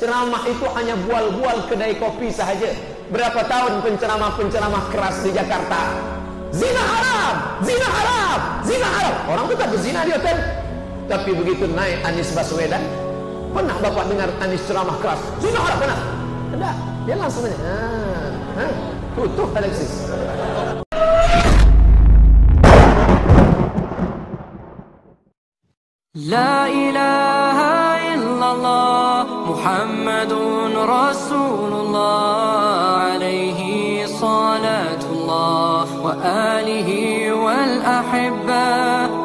Ceramah itu hanya bual-bual kedai kopi sahaja. Berapa tahun penceramah-penceramah keras di Jakarta? Zina haram, zina haram, zina haram. Orang itu tak berzina di hotel. Tapi begitu naik Anies Baswedan, pernah bapak dengar Anies ceramah keras? Zina haram pernah? Tidak. Dia langsung. Ah, ah, tutup Alexis. لا محمد رسول الله عليه صلاة الله وآله والأحبة.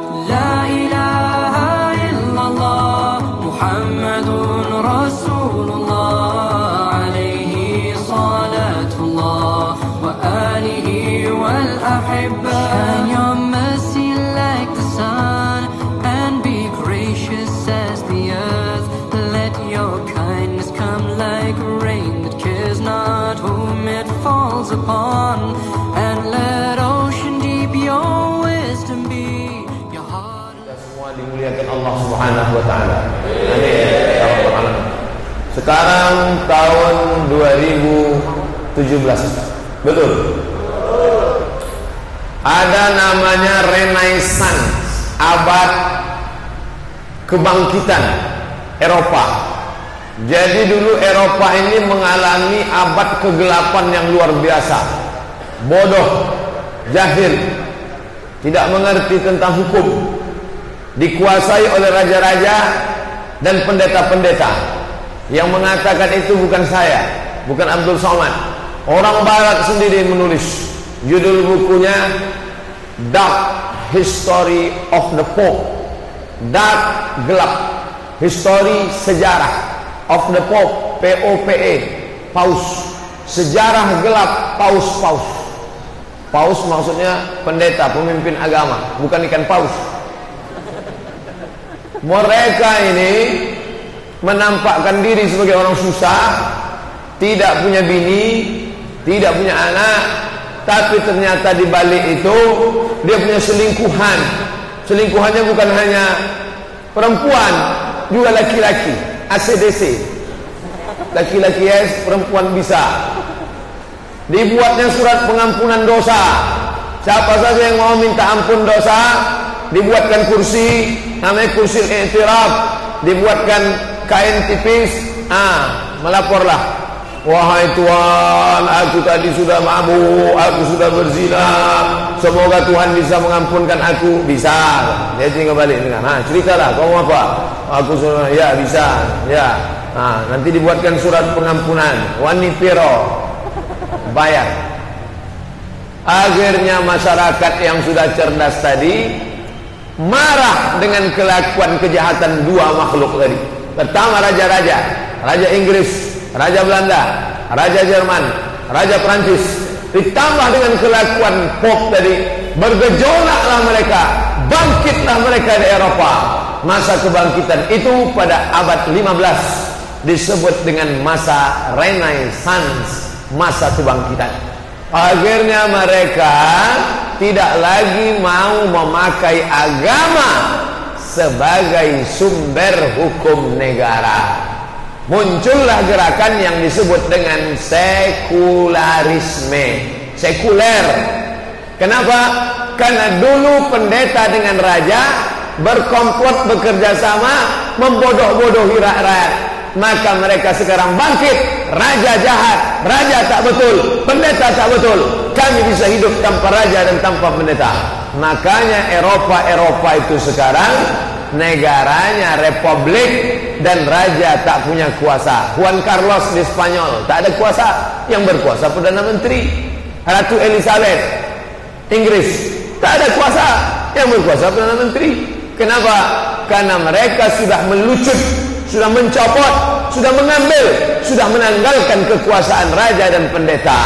Allah Subhanahu wa taala. Amin. Ya. Sekarang tahun 2017. Betul. Ada namanya Renaissance, abad kebangkitan Eropa. Jadi dulu Eropa ini mengalami abad kegelapan yang luar biasa. Bodoh, jahil, tidak mengerti tentang hukum, dikuasai oleh raja-raja dan pendeta-pendeta yang mengatakan itu bukan saya, bukan Abdul Somad. Orang barat sendiri menulis judul bukunya Dark History of the Pope. Dark gelap. History sejarah. Of the Pope P O P E Paus. Sejarah gelap paus-paus. Paus maksudnya pendeta pemimpin agama bukan ikan paus mereka ini menampakkan diri sebagai orang susah, tidak punya bini, tidak punya anak, tapi ternyata di balik itu dia punya selingkuhan. Selingkuhannya bukan hanya perempuan, juga laki-laki, ACDC. Laki-laki yes, perempuan bisa. Dibuatnya surat pengampunan dosa. Siapa saja yang mau minta ampun dosa, dibuatkan kursi namanya kursi i'tiraf dibuatkan kain tipis. Ah melaporlah. Wahai Tuhan aku tadi sudah mabuk aku sudah berzina. Semoga Tuhan bisa mengampunkan aku. Bisa. Dia tinggal balik dengan nah ceritalah kamu apa? Aku sudah ya bisa. Ya. Nah, nanti dibuatkan surat pengampunan. Wani piro? Bayar. Akhirnya masyarakat yang sudah cerdas tadi marah dengan kelakuan kejahatan dua makhluk tadi. Pertama raja-raja, raja Inggris, raja Belanda, raja Jerman, raja Prancis. Ditambah dengan kelakuan Pop tadi, bergejolaklah mereka, bangkitlah mereka di Eropa. Masa kebangkitan itu pada abad 15 disebut dengan masa Renaissance, masa kebangkitan. Akhirnya mereka tidak lagi mau memakai agama sebagai sumber hukum negara. Muncullah gerakan yang disebut dengan sekularisme, sekuler. Kenapa? Karena dulu pendeta dengan raja berkomplot bekerja sama membodoh-bodohi rakyat maka mereka sekarang bangkit raja jahat raja tak betul pendeta tak betul kami bisa hidup tanpa raja dan tanpa pendeta. Makanya Eropa-Eropa itu sekarang negaranya republik dan raja tak punya kuasa. Juan Carlos di Spanyol tak ada kuasa. Yang berkuasa Perdana Menteri Ratu Elizabeth Inggris tak ada kuasa. Yang berkuasa Perdana Menteri. Kenapa? karena mereka sudah melucut sudah mencopot, sudah mengambil, sudah menanggalkan kekuasaan raja dan pendeta.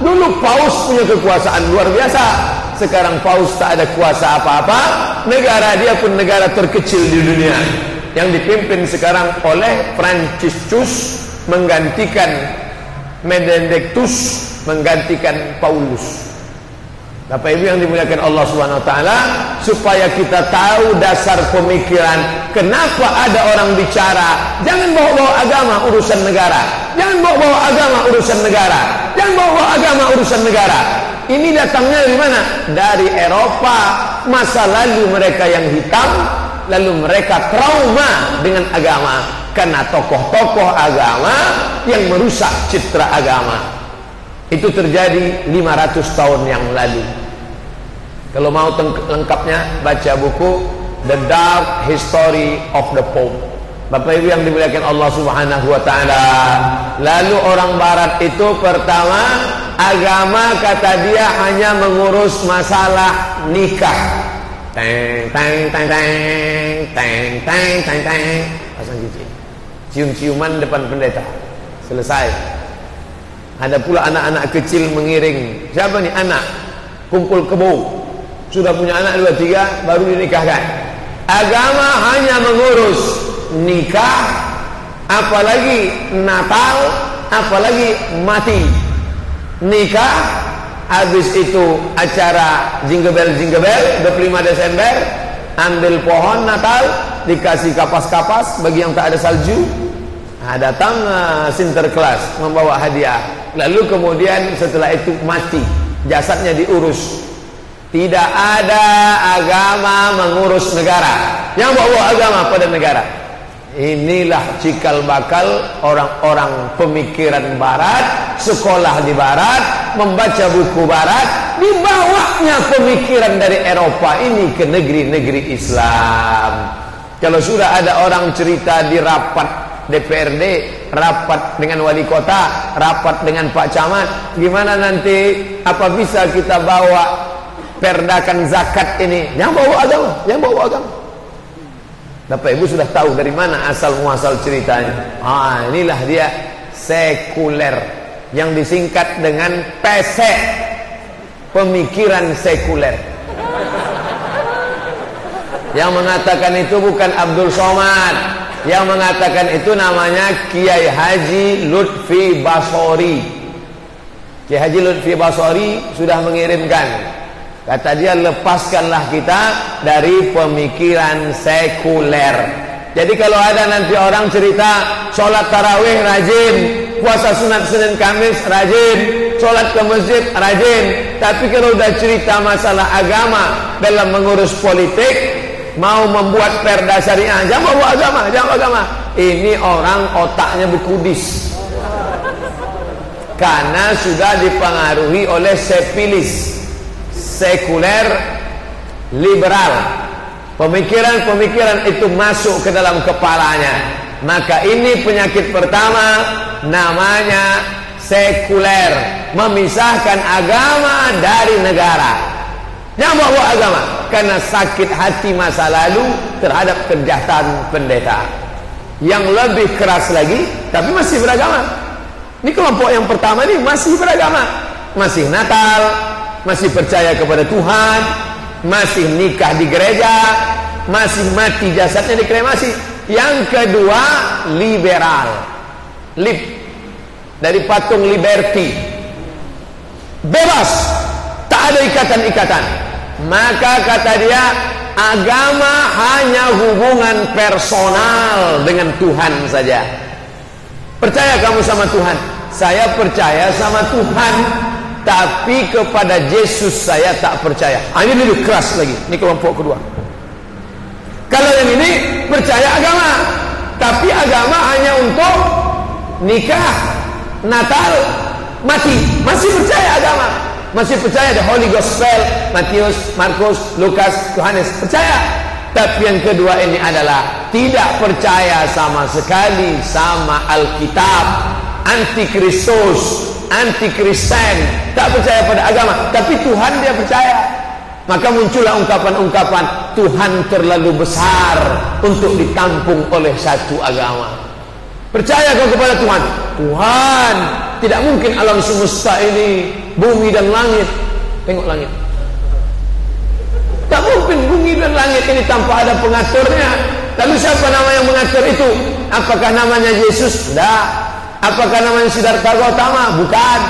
Dulu paus punya kekuasaan luar biasa. Sekarang paus tak ada kuasa apa-apa. Negara dia pun negara terkecil di dunia. Yang dipimpin sekarang oleh Franciscus menggantikan Benedictus menggantikan Paulus. Bapak Ibu yang dimuliakan Allah Subhanahu taala supaya kita tahu dasar pemikiran kenapa ada orang bicara jangan bawa-bawa agama urusan negara. Jangan bawa-bawa agama urusan negara. Jangan bawa-bawa agama urusan negara. Ini datangnya dari mana? Dari Eropa. Masa lalu mereka yang hitam lalu mereka trauma dengan agama karena tokoh-tokoh agama yang merusak citra agama. Itu terjadi 500 tahun yang lalu. Kalau mau lengkapnya baca buku The Dark History of the Pope. Bapak Ibu yang dimuliakan Allah Subhanahu wa taala. Lalu orang barat itu pertama agama kata dia hanya mengurus masalah nikah. Teng teng teng teng teng teng teng teng pasang cincin. Cium-ciuman depan pendeta. Selesai. Ada pula anak-anak kecil mengiring. Siapa nih anak? Kumpul kebo. Sudah punya anak dua tiga, baru dinikahkan. Agama hanya mengurus nikah, apalagi Natal, apalagi mati. Nikah, habis itu acara Jingle Bell Jingle Bell 25 Desember, ambil pohon Natal, dikasih kapas-kapas bagi yang tak ada salju. Nah, datang uh, Sinterklas membawa hadiah lalu kemudian setelah itu mati jasadnya diurus tidak ada agama mengurus negara. Yang bawa agama pada negara. Inilah cikal bakal orang-orang pemikiran barat sekolah di barat membaca buku barat dibawanya pemikiran dari Eropa ini ke negeri-negeri Islam. Kalau sudah ada orang cerita di rapat DPRD rapat dengan wali kota rapat dengan Pak Camat gimana nanti? Apa bisa kita bawa perdakan zakat ini. Yang bawa agama yang bawa agama. Bapak Ibu sudah tahu dari mana asal muasal ceritanya. Ah inilah dia sekuler yang disingkat dengan PC pemikiran sekuler. Yang mengatakan itu bukan Abdul Somad. Yang mengatakan itu namanya Kiai Haji Lutfi Basori. Kiai Haji Lutfi Basori sudah mengirimkan kata dia lepaskanlah kita dari pemikiran sekuler. Jadi kalau ada nanti orang cerita sholat tarawih rajin puasa sunat Senin Kamis rajin sholat ke masjid rajin. Tapi kalau udah cerita masalah agama dalam mengurus politik mau membuat perda syariah jangan bawa agama jangan agama. Ini orang otaknya berkudis. Karena sudah dipengaruhi oleh sepilis sekuler liberal. Pemikiran-pemikiran itu masuk ke dalam kepalanya. Maka ini penyakit pertama namanya sekuler. Memisahkan agama dari negara. Yang bawa agama karena sakit hati masa lalu terhadap kejahatan pendeta. Yang lebih keras lagi tapi masih beragama. Ini kelompok yang pertama ini masih beragama, masih Natal, masih percaya kepada Tuhan, masih nikah di gereja, masih mati jasadnya dikremasi. Yang kedua liberal, lib dari patung liberty, bebas, tak ada ikatan-ikatan. Maka kata dia agama hanya hubungan personal dengan Tuhan saja. Percaya kamu sama Tuhan? Saya percaya sama Tuhan tapi kepada Yesus saya tak percaya. Ah, ini lebih keras lagi. Ini kelompok kedua. Kalau yang ini percaya agama. Tapi agama hanya untuk nikah Natal mati. Masih percaya agama. Masih percaya the Holy Gospel Matius, Markus, Lukas, Yohanes. Percaya. Tapi yang kedua ini adalah tidak percaya sama sekali sama Alkitab anti Kristus anti Kristen tak percaya pada agama. Tapi Tuhan dia percaya. Maka muncullah ungkapan-ungkapan Tuhan terlalu besar untuk ditampung oleh satu agama. Percaya kau kepada Tuhan? Tuhan tidak mungkin alam semesta ini bumi dan langit. Tengok langit. Tak mungkin bumi dan langit ini tanpa ada pengaturnya. Lalu siapa nama yang mengatur itu? Apakah namanya Yesus? Tidak apakah namanya Siddhartha Gautama bukan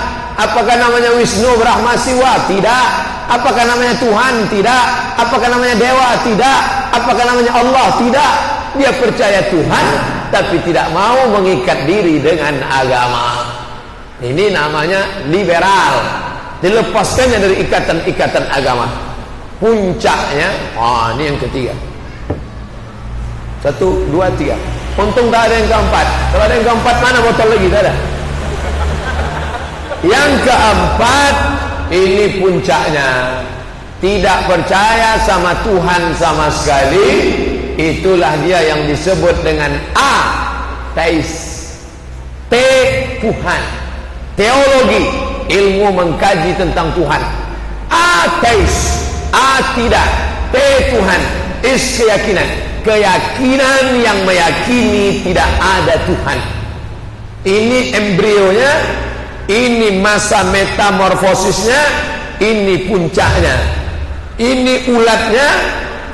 Apakah namanya Wisnu Brahma Siwa? Tidak. Apakah namanya Tuhan? Tidak. Apakah namanya Dewa? Tidak. Apakah namanya Allah? Tidak. Dia percaya Tuhan tapi tidak mau mengikat diri dengan agama. Ini namanya liberal. Dilepaskannya dari ikatan-ikatan agama. Puncaknya, ah ini yang ketiga. Satu, dua, tiga. Untung tak ada yang keempat. Kalau ada yang keempat mana botol lagi? Tak ada. Yang keempat, ini puncaknya. Tidak percaya sama Tuhan sama sekali. Itulah dia yang disebut dengan ateis. T Tuhan. Teologi, ilmu mengkaji tentang Tuhan. Ateis, A tidak, T Tuhan, is keyakinan. Keyakinan yang meyakini tidak ada Tuhan. Ini embrionya, ini masa metamorfosisnya, ini puncaknya. Ini ulatnya,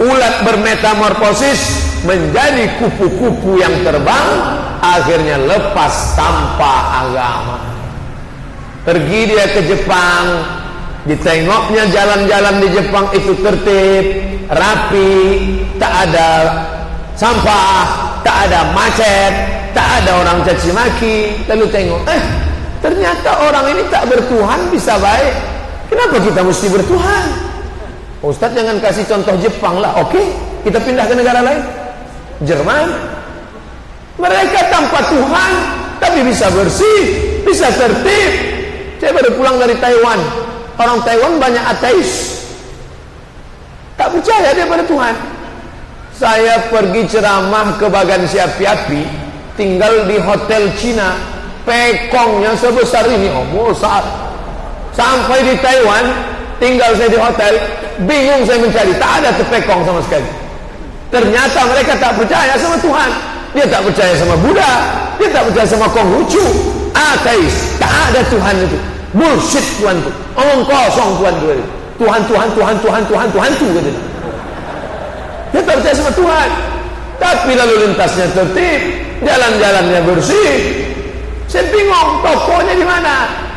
ulat bermetamorfosis menjadi kupu-kupu yang terbang akhirnya lepas tanpa agama pergi dia ke Jepang ditengoknya jalan-jalan di Jepang itu tertib rapi tak ada sampah tak ada macet tak ada orang caci maki. Lalu tengok eh ternyata orang ini tak bertuhan bisa baik. Kenapa kita mesti bertuhan? Ustaz jangan kasih contoh Jepang lah. Oke kita pindah ke negara lain. Jerman. Mereka tanpa Tuhan tapi bisa bersih bisa tertib. Saya baru pulang dari Taiwan. Orang Taiwan banyak ateis percaya dia pada Tuhan. Saya pergi ceramah ke Bagan Siapi-Api tinggal di hotel Cina pekongnya sebesar ini. Oh besar. Sampai di Taiwan tinggal saya di hotel bingung saya mencari. Tak ada tepekong sama sekali. Ternyata mereka tak percaya sama Tuhan. Dia tak percaya sama Buddha. Dia tak percaya sama Konghucu ateis. Tak ada Tuhan itu. Bullshit Tuhan itu. Omong kosong Tuhan itu Tuhan Tuhan Tuhan Tuhan Tuhan Tuhan itu kata dia. Dia tak percaya sama Tuhan. Tapi lalu lintasnya tertib jalan-jalannya bersih. Saya bingung tokonya di mana?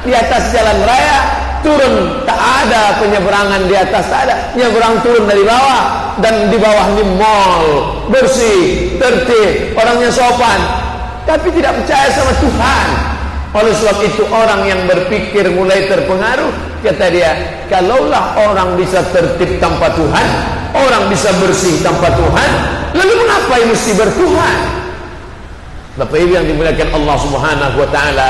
Di atas jalan raya turun tak ada penyeberangan di atas tak ada. Nyeberang turun dari bawah dan di bawah ini mall bersih tertib orangnya sopan. Tapi tidak percaya sama Tuhan. Oleh sebab itu orang yang berpikir mulai terpengaruh kata dia kalaulah orang bisa tertib tanpa Tuhan orang bisa bersih tanpa Tuhan lalu mengapa yang mesti bertuhan Bapak Ibu yang dimuliakan Allah Subhanahu wa taala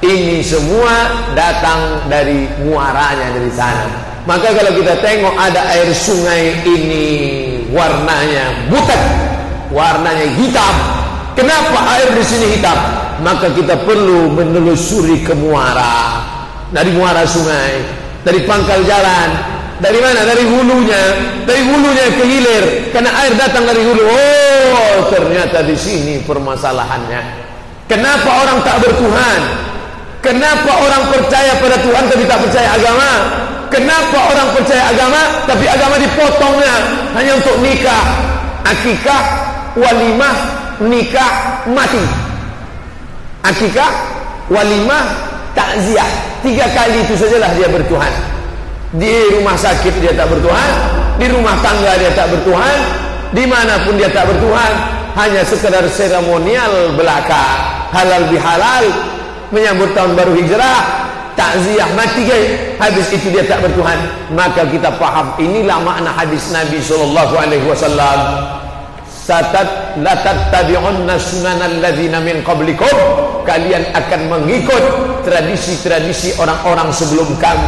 ini semua datang dari muaranya dari sana. Maka kalau kita tengok ada air sungai ini warnanya butek, warnanya hitam. Kenapa air di sini hitam? Maka kita perlu menelusuri ke muara. Dari muara sungai, dari pangkal jalan, dari mana? Dari hulunya, dari hulunya ke hilir. Karena air datang dari hulu. Oh, ternyata di sini permasalahannya. Kenapa orang tak bertuhan? Kenapa orang percaya pada Tuhan tapi tak percaya agama? Kenapa orang percaya agama tapi agama dipotongnya hanya untuk nikah, akikah, walimah, nikah, mati. Akikah, walimah, takziah. Tiga kali itu sajalah dia bertuhan. Di rumah sakit dia tak bertuhan, di rumah tangga dia tak bertuhan, dimanapun dia tak bertuhan, hanya sekedar seremonial belaka, halal bihalal, menyambut tahun baru hijrah takziah mati ke habis itu dia tak bertuhan maka kita faham inilah makna hadis Nabi sallallahu alaihi wasallam satat la tattabi'unna sunanal ladzina min qablikum. Kalian akan mengikut tradisi-tradisi orang-orang sebelum kamu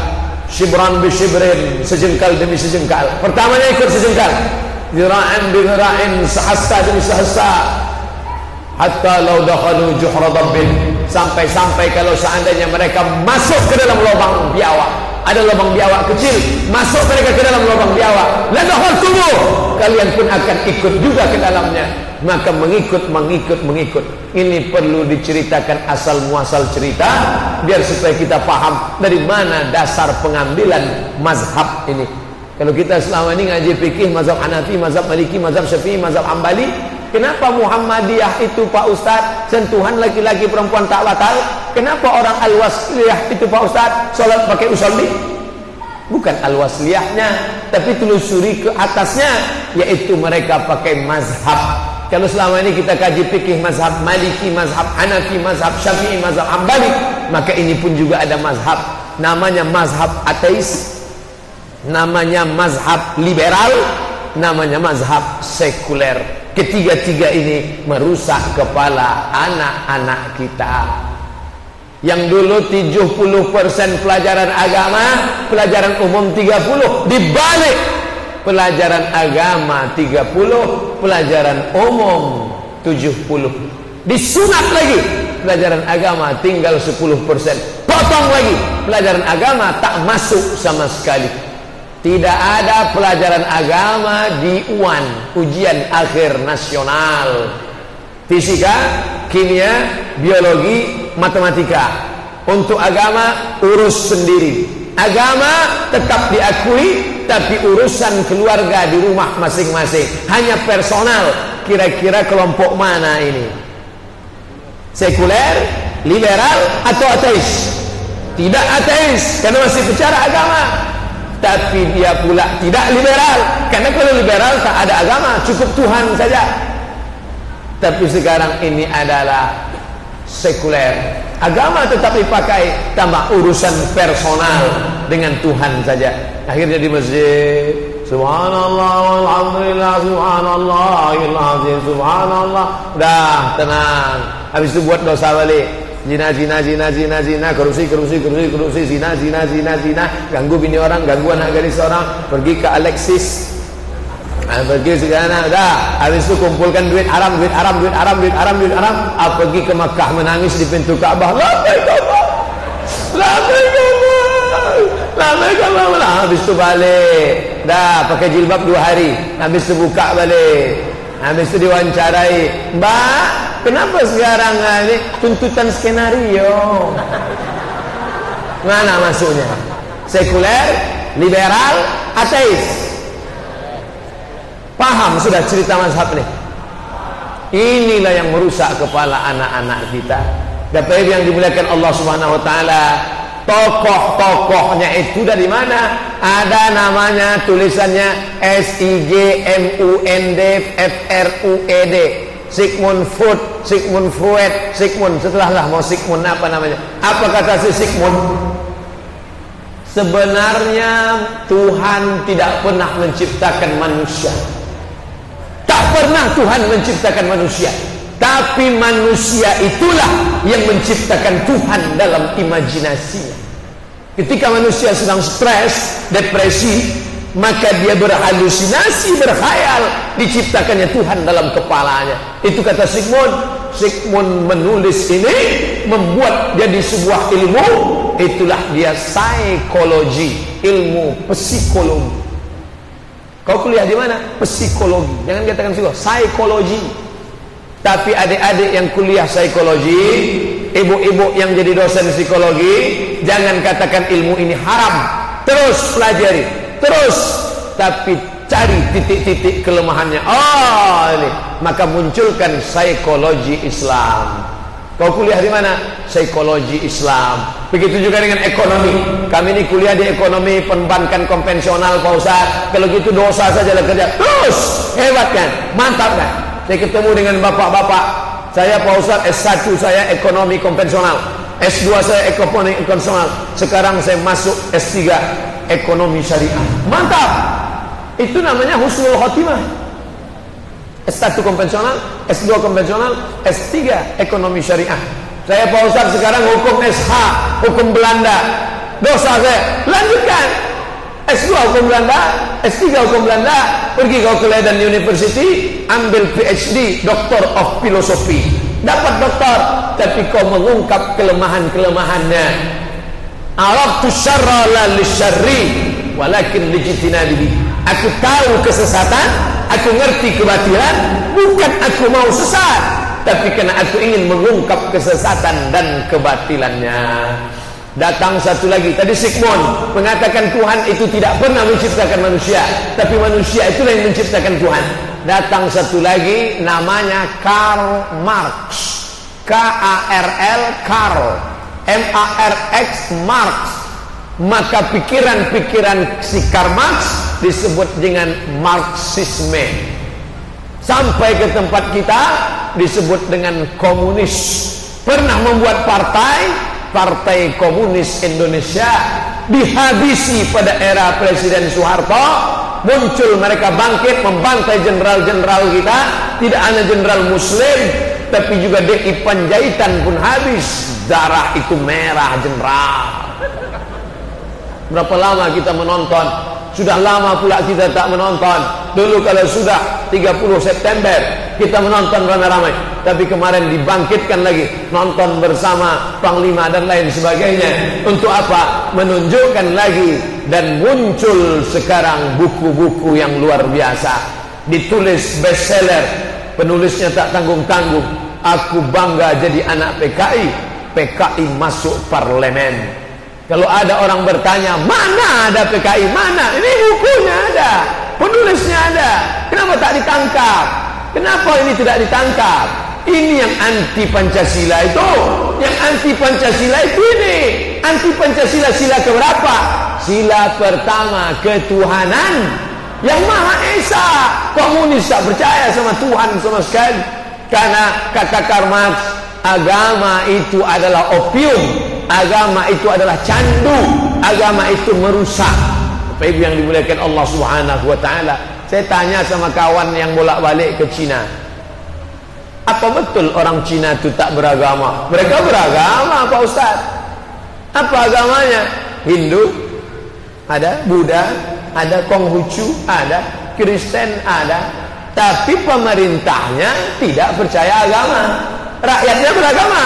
shibran bi shibrin sejengkal demi sejengkal. Pertamanya ikut sejengkal. Zira'an bi zira'in sahasta demi sahasta hatta law dakhalu juhra dabbin. Sampai-sampai kalau seandainya mereka masuk ke dalam lubang biawak ada lubang biawak kecil masuk mereka ke dalam lubang biawak ladahul tubuh. Kalian pun akan ikut juga ke dalamnya. Maka mengikut mengikut mengikut. Ini perlu diceritakan asal muasal cerita biar supaya kita paham dari mana dasar pengambilan mazhab ini. Kalau kita selama ini ngaji fikih mazhab Hanafi mazhab Maliki mazhab Syafi'i mazhab Hambali Kenapa Muhammadiyah itu Pak Ustaz sentuhan laki-laki perempuan tak batal? Kenapa orang Al-Wasliyah itu Pak Ustaz salat pakai usolli? Bukan Al-Wasliyahnya, tapi telusuri ke atasnya yaitu mereka pakai mazhab. Kalau selama ini kita kaji fikih mazhab Maliki, mazhab Hanafi, mazhab Syafi'i, mazhab Hambali, maka ini pun juga ada mazhab namanya mazhab ateis, namanya mazhab liberal, namanya mazhab sekuler. Ketiga-tiga ini merusak kepala anak-anak kita. Yang dulu 70% pelajaran agama, pelajaran umum 30, dibalik pelajaran agama 30, pelajaran umum 70. Disunat lagi pelajaran agama tinggal 10%. Potong lagi pelajaran agama tak masuk sama sekali. Tidak ada pelajaran agama di UAN, ujian akhir nasional. Fisika, kimia, biologi, matematika. Untuk agama urus sendiri. Agama tetap diakui tapi urusan keluarga di rumah masing-masing. Hanya personal. Kira-kira kelompok mana ini? Sekuler, liberal atau ateis? Tidak ateis karena masih bicara agama tapi dia pula tidak liberal. Karena kalau liberal tak ada agama. Cukup Tuhan saja. Tapi sekarang ini adalah sekuler. Agama tetap dipakai tambah urusan personal dengan Tuhan saja. Akhirnya di masjid. Subhanallah alhamdulillah subhanallah subhanallah. Dah tenang. Habis itu buat dosa balik Zina, zina, zina, zina, zina, korupsi, korupsi, korupsi, korupsi, zina, zina, zina, zina, ganggu bini orang, ganggu anak gadis orang, pergi ke Alexis, nah, pergi segala, dah, habis itu kumpulkan duit haram, duit haram, duit haram, duit haram, duit haram, ah, pergi ke Makkah menangis di pintu Kaabah, labai Kaabah, labai Kaabah, labai Kaabah, habis itu balik, dah, pakai jilbab dua hari, habis itu buka balik, habis itu diwawancarai, mbak, Kenapa sekarang ah, ini tuntutan skenario? Mana masuknya? Sekuler, liberal, ateis. Paham sudah cerita mazhab ini? Inilah yang merusak kepala anak-anak kita. Ibu yang dimuliakan Allah Subhanahu wa taala, tokoh-tokohnya itu dari mana? Ada namanya tulisannya S I G M U N D F R U E D. Sigmund Freud, Sigmund Freud, Sigmund setelahlah mau Sigmund apa namanya? Apa kata si Sigmund? Sebenarnya Tuhan tidak pernah menciptakan manusia. Tak pernah Tuhan menciptakan manusia. Tapi manusia itulah yang menciptakan Tuhan dalam imajinasinya. Ketika manusia sedang stres, depresi, maka dia berhalusinasi, berkhayal diciptakannya Tuhan dalam kepalanya. Itu kata Sigmund. Sigmund menulis ini membuat jadi sebuah ilmu. Itulah dia psikologi, ilmu psikologi. Kau kuliah di mana? Psikologi. Jangan katakan psikologi, psikologi. Tapi adik-adik yang kuliah psikologi, ibu-ibu yang jadi dosen psikologi, jangan katakan ilmu ini haram. Terus pelajari terus. Tapi cari titik-titik kelemahannya. Oh ini. Maka munculkan psikologi Islam. Kau kuliah di mana? Psikologi Islam. Begitu juga dengan ekonomi. Kami ini kuliah di ekonomi perbankan konvensional Pak Ustaz. Kalau gitu dosa saja lah kerja. Terus. Hebat kan? Mantap kan saya ketemu dengan bapak-bapak saya Pak Ustaz S1 saya ekonomi konvensional S2 saya ekonomi konvensional sekarang saya masuk S3 ekonomi syariah. Mantap. Itu namanya husnul khotimah. S1 konvensional, S2 konvensional, S3 ekonomi syariah. Saya Pak Ustaz sekarang hukum SH, hukum Belanda. Dosa saya. Lanjutkan. S2 hukum Belanda, S3 hukum Belanda, pergi ke Leiden University, ambil PhD, Doctor of Philosophy. Dapat doktor, tapi kau mengungkap kelemahan-kelemahannya Araftu syarra la lisyarri walakin lijtinabihi. Aku tahu kesesatan, aku ngerti kebatilan, bukan aku mau sesat, tapi karena aku ingin mengungkap kesesatan dan kebatilannya. Datang satu lagi, tadi Sigmund mengatakan Tuhan itu tidak pernah menciptakan manusia, tapi manusia itulah yang menciptakan Tuhan. datang satu lagi namanya Karl Marx. Karl M A R X Marx. Maka pikiran-pikiran si Karl Marx disebut dengan Marxisme. Sampai ke tempat kita disebut dengan komunis. Pernah membuat partai, Partai Komunis Indonesia dihabisi pada era Presiden Soeharto. Muncul mereka bangkit membantai jenderal-jenderal kita. Tidak hanya jenderal muslim tapi juga DI Panjaitan pun habis. Darah itu merah jenderal berapa lama kita menonton? Sudah lama pula kita tak menonton. Dulu kalau sudah 30 September kita menonton ramai-ramai. Tapi kemarin dibangkitkan lagi nonton bersama panglima dan lain sebagainya. Untuk apa? Menunjukkan lagi dan muncul sekarang buku-buku yang luar biasa. Ditulis bestseller. Penulisnya tak tanggung-tanggung. Aku bangga jadi anak PKI PKI masuk parlemen kalau ada orang bertanya mana ada PKI mana ini bukunya ada penulisnya ada kenapa tak ditangkap Kenapa ini tidak ditangkap? Ini yang anti Pancasila itu. Yang anti Pancasila itu ini. Anti Pancasila sila keberapa? Sila pertama ketuhanan yang Maha Esa. Komunis tak percaya sama Tuhan sama sekali. Karena kata Karl Marx, agama itu adalah opium. Agama itu adalah candu. Agama itu merusak. Bapak Ibu yang dimuliakan Allah Subhanahu wa taala. Saya tanya sama kawan yang bolak-balik ke Cina. Apa betul orang Cina itu tak beragama? Mereka beragama Pak Ustaz. Apa agamanya? Hindu, ada Buddha, ada Konghucu, ada Kristen, ada. Tapi pemerintahnya tidak percaya agama. Rakyatnya beragama.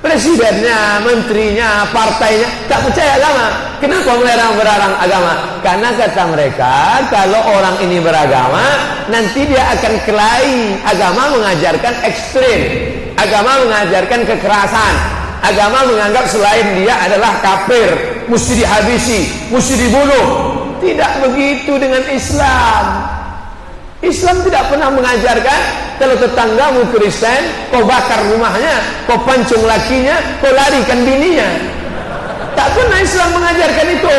Presidennya, menterinya, partainya tak percaya agama. Kenapa melarang berarang agama? Karena kata mereka, kalau orang ini beragama, nanti dia akan kelahi. Agama mengajarkan ekstrim. Agama mengajarkan kekerasan. Agama menganggap selain dia adalah kafir, mesti dihabisi, mesti dibunuh. Tidak begitu dengan Islam. Islam tidak pernah mengajarkan kalau tetanggamu Kristen, kau bakar rumahnya, kau pancung lakinya, kau larikan bininya. Tak pernah Islam mengajarkan itu.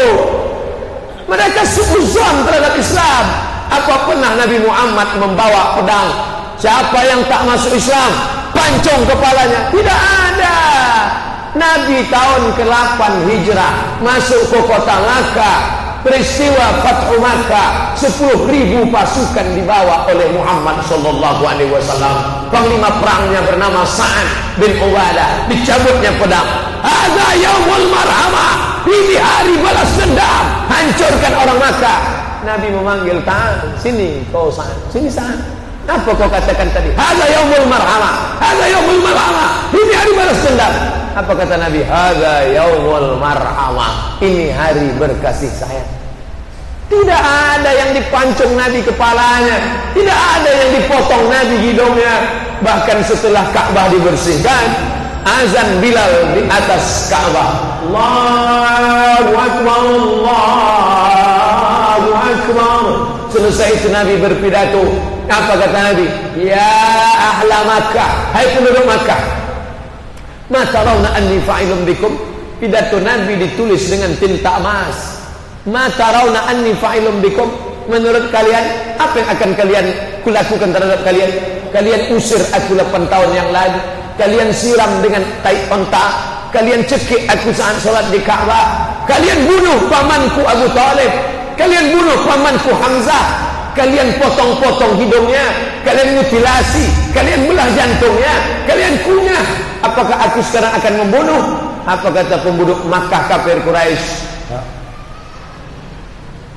Mereka suzon terhadap Islam. Apa pernah Nabi Muhammad membawa pedang? Siapa yang tak masuk Islam, pancung kepalanya. Tidak ada. Nabi tahun ke-8 Hijrah masuk ke kota Makkah peristiwa Fathu Makkah 10 ribu pasukan dibawa oleh Muhammad sallallahu alaihi wasallam. Panglima perangnya bernama Sa'ad bin Ubadah dicabutnya pedang. Ada yaumul marhamah ini hari balas dendam. Hancurkan orang Makkah. Nabi memanggil Ta'an sini kau Sa'ad. Sini Sa'ad. Apa kau katakan tadi? Ada yaumul marhamah ada yaumul marhamah ini hari balas dendam apa kata Nabi? Hadza yaumul marhamah. Ini hari berkasih sayang. Tidak ada yang dipancung Nabi kepalanya, tidak ada yang dipotong Nabi hidungnya. Bahkan setelah Ka'bah dibersihkan, azan Bilal di atas Ka'bah. Allahu akbar, Allahu akbar. Selesai itu Nabi berpidato. Apa kata Nabi? Ya ahla Makkah, hai penduduk Makkah. Ma tarawna anni fa'ilun bikum? Pidato Nabi ditulis dengan tinta emas. Ma tarawna anni fa'ilun bikum? Menurut kalian, apa yang akan kalian kulakukan terhadap kalian? Kalian usir aku 8 tahun yang lalu. Kalian siram dengan tai onta. Kalian cekik aku saat sholat di Ka'bah. Kalian bunuh pamanku Abu Talib. Kalian bunuh pamanku Hamzah. Kalian potong-potong hidungnya. Kalian mutilasi. Kalian belah jantungnya. Kalian kunyah. Apakah aku sekarang akan membunuh? Apa kata pembunuh Makkah kafir Quraisy?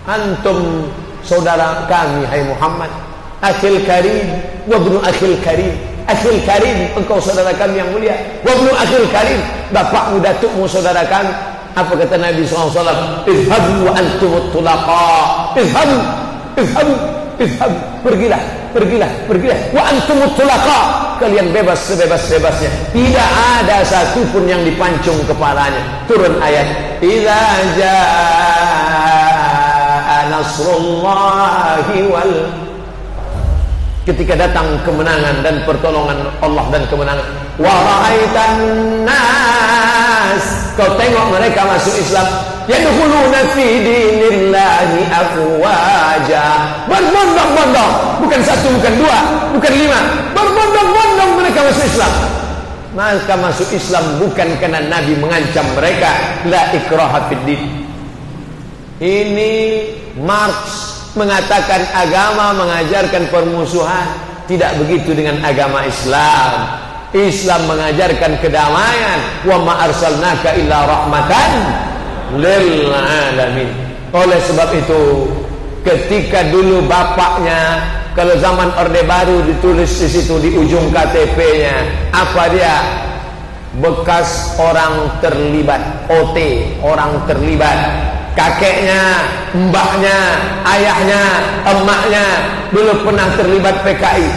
Antum saudara kami hai Muhammad, akhil karim wa ibnu akhil karim. Akhil karim engkau saudara kami yang mulia. Wa ibnu akhil karim bapakmu datukmu saudara kami. Apa kata Nabi SAW? Izhabu antumut tulaqa. Izhabu, izhabu, izhabu. Pergilah, pergilah, pergilah. Wa antumut tulaqa kalian bebas sebebas-bebasnya. Tidak ada satupun yang dipancung kepalanya. Turun ayat. Idza jaa nasrullahi wal ketika datang kemenangan dan pertolongan Allah dan kemenangan wa ra'aitan nas kau tengok mereka masuk Islam yadkhuluna fi dinillahi afwaja berbondong-bondong. Bukan satu bukan dua bukan lima. Berbondong-bondong mereka masuk Islam. Maka masuk Islam bukan karena Nabi mengancam mereka. La ikraha fid din. Ini Marx mengatakan agama mengajarkan permusuhan tidak begitu dengan agama Islam. Islam mengajarkan kedamaian. Wa ma arsalnaka illa rahmatan lil alamin. Oleh sebab itu ketika dulu bapaknya kalau zaman Orde Baru ditulis di situ di ujung KTP-nya apa dia bekas orang terlibat OT orang terlibat kakeknya, mbaknya, ayahnya, emaknya dulu pernah terlibat PKI.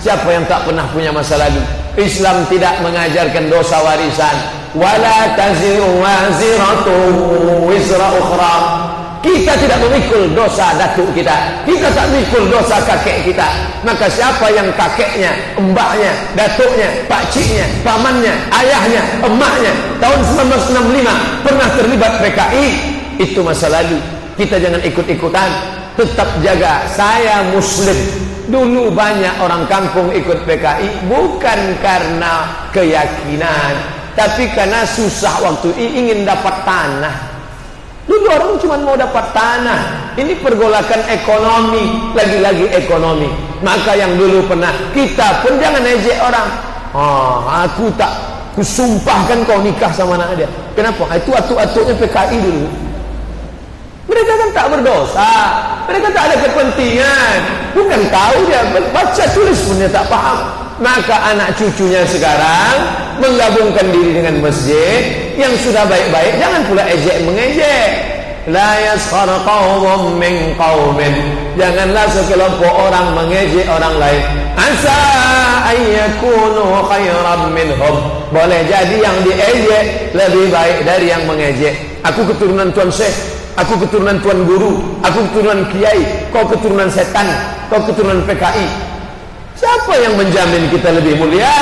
Siapa yang tak pernah punya masa lalu? Islam tidak mengajarkan dosa warisan. Wala taziru waziratu wizra ukhra. Kita tidak memikul dosa datuk kita. Kita tak memikul dosa kakek kita. Maka siapa yang kakeknya, mbaknya, datuknya, pakciknya, pamannya, ayahnya, emaknya tahun 1965 pernah terlibat PKI, itu masa lalu. Kita jangan ikut-ikutan. Tetap jaga saya muslim. Dulu banyak orang kampung ikut PKI bukan karena keyakinan tapi karena susah waktu ingin dapat tanah dulu orang cuma mau dapat tanah. Ini pergolakan ekonomi lagi-lagi ekonomi. Maka yang dulu pernah kita pun jangan ejek orang. Oh, aku tak kusumpahkan kau nikah sama anak dia. Kenapa? Itu atuk-atuknya PKI dulu. Mereka kan tak berdosa. Mereka tak ada kepentingan. Bukan tahu dia. Baca tulis pun dia tak faham. Maka anak cucunya sekarang menggabungkan diri dengan masjid yang sudah baik-baik. Jangan pula ejek mengejek. La yaskhar qawmun min qawmin. Janganlah sekelompok orang mengejek orang lain. Asa ayyakunu khairan minhum. Boleh jadi yang diejek lebih baik dari yang mengejek. Aku keturunan Tuan Syekh Aku keturunan tuan guru, aku keturunan kiai, kau keturunan setan, kau keturunan PKI. Siapa yang menjamin kita lebih mulia?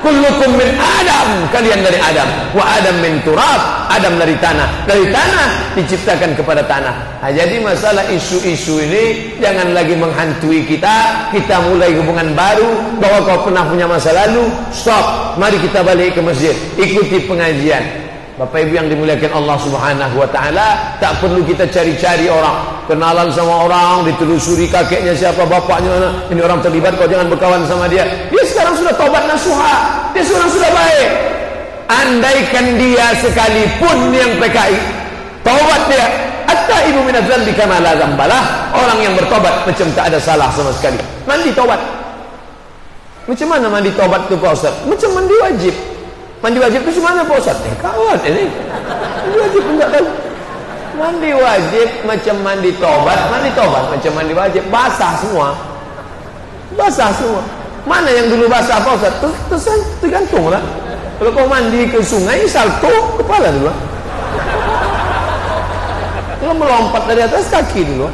Kullukum min Adam, kalian dari Adam. Wa Adam min turab, Adam dari tanah. Dari tanah diciptakan kepada tanah. Nah, jadi masalah isu-isu ini jangan lagi menghantui kita. Kita mulai hubungan baru bahwa kau pernah punya masa lalu. Stop. Mari kita balik ke masjid. Ikuti pengajian. Bapak Ibu yang dimuliakan Allah Subhanahu wa taala, tak perlu kita cari-cari orang, kenalan sama orang, ditelusuri kakeknya siapa, bapaknya mana. Ini orang terlibat kau jangan berkawan sama dia. Dia sekarang sudah tobat nasuha. Dia sekarang sudah baik. Andaikan dia sekalipun yang PKI, tobat dia. Atta ibu minadzal di kamala zambalah. Orang yang bertobat macam tak ada salah sama sekali. Mandi tobat. Macam mana mandi tobat tu Pak Ustaz? Macam mandi wajib. Mandi wajib itu mana Pak Ustaz? Eh kawan ini. Mandi wajib enggak tahu. Mandi wajib macam mandi tobat, mandi tobat macam mandi wajib basah semua. Basah semua. Mana yang dulu basah Pak Ustaz? Terus tergantung lah. Kalau kau mandi ke sungai, salto kepala dulu. Kalau melompat dari atas kaki dulu.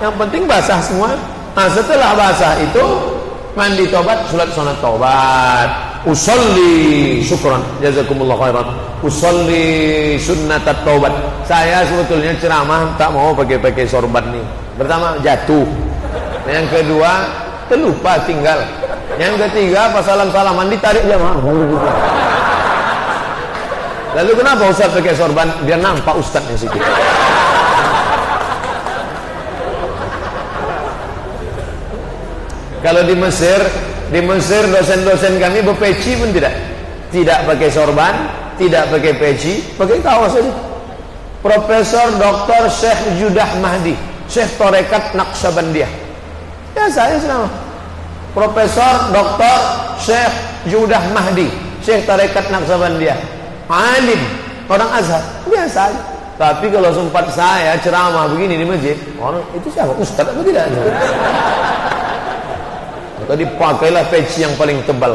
Yang penting basah semua. Nah setelah basah itu mandi tobat, sulat sunat tobat usolli syukran jazakumullah khairan. Usolli sunnat taubat saya sebetulnya ceramah tak mau pakai-pakai sorban nih. Pertama jatuh. Yang kedua terlupa tinggal. Yang ketiga pas salam-salaman ditarik jamaah lalu kenapa Ustaz pakai sorban? Biar nampak Ustaznya sedikit. Kalau di Mesir di Mesir dosen-dosen kami berpeci pun tidak. Tidak pakai sorban, tidak pakai peci, pakai kaos saja. Profesor Dr. Syekh Judah Mahdi, Syekh Torekat Naqsabandiyah. Ya saya sama. Profesor Dr. Syekh Judah Mahdi, Syekh Torekat Naqsabandiyah. Alim, orang Azhar. Biasa aja. Tapi kalau sempat saya ceramah begini di masjid, orang itu siapa? Ustaz atau tidak? Tadi pakailah peci yang paling tebal.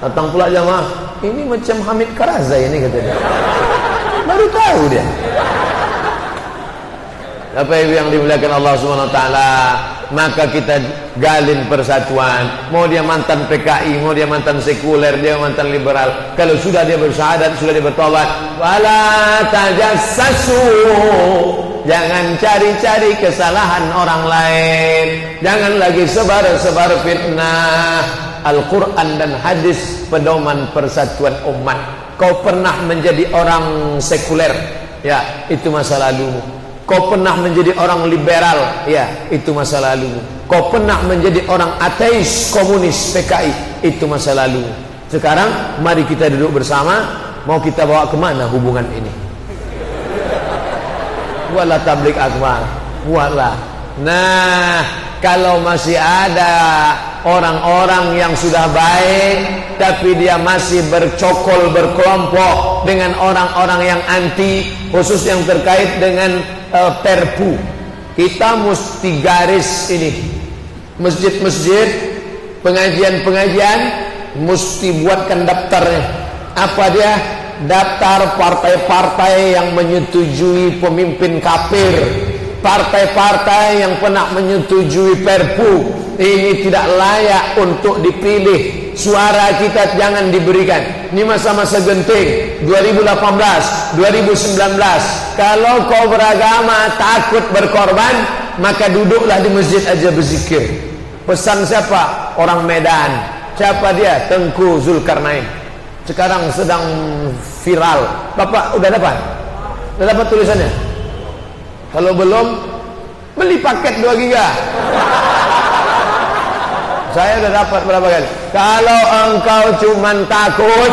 Datang pula jamaah, ini macam Hamid Karazai ini katanya. Baru tahu dia. Apa yang dimuliakan Allah Subhanahu taala, maka kita galin persatuan mau dia mantan PKI mau dia mantan sekuler dia mantan liberal kalau sudah dia bersyahadat sudah dia bertobat wala tajassasu jangan cari-cari kesalahan orang lain. Jangan lagi sebar-sebar fitnah. Al-Quran dan hadis pedoman persatuan umat. Kau pernah menjadi orang sekuler? Ya itu masa lalumu. Kau pernah menjadi orang liberal, ya itu masa lalu. Kau pernah menjadi orang ateis, komunis, PKI, itu masa lalu. Sekarang mari kita duduk bersama, mau kita bawa ke mana hubungan ini? Buatlah tablik akbar, buatlah. Nah, kalau masih ada orang-orang yang sudah baik tapi dia masih bercokol berkelompok dengan orang-orang yang anti khusus yang terkait dengan uh, perpu. Kita mesti garis ini. Masjid-masjid pengajian-pengajian mesti buatkan daftarnya. Apa dia daftar partai-partai yang menyetujui pemimpin kafir. Partai-partai yang pernah menyetujui perpu. Ini tidak layak untuk dipilih. Suara kita jangan diberikan. Ini masa-masa genting. 2018 2019 kalau kau beragama takut berkorban maka duduklah di masjid aja berzikir. Pesan siapa? Orang Medan. Siapa dia? Tengku Zulkarnain sekarang sedang viral Bapak udah dapat udah dapat tulisannya kalau belum, beli paket 2 giga. Saya sudah dapat berapa kali? Kalau engkau cuma takut,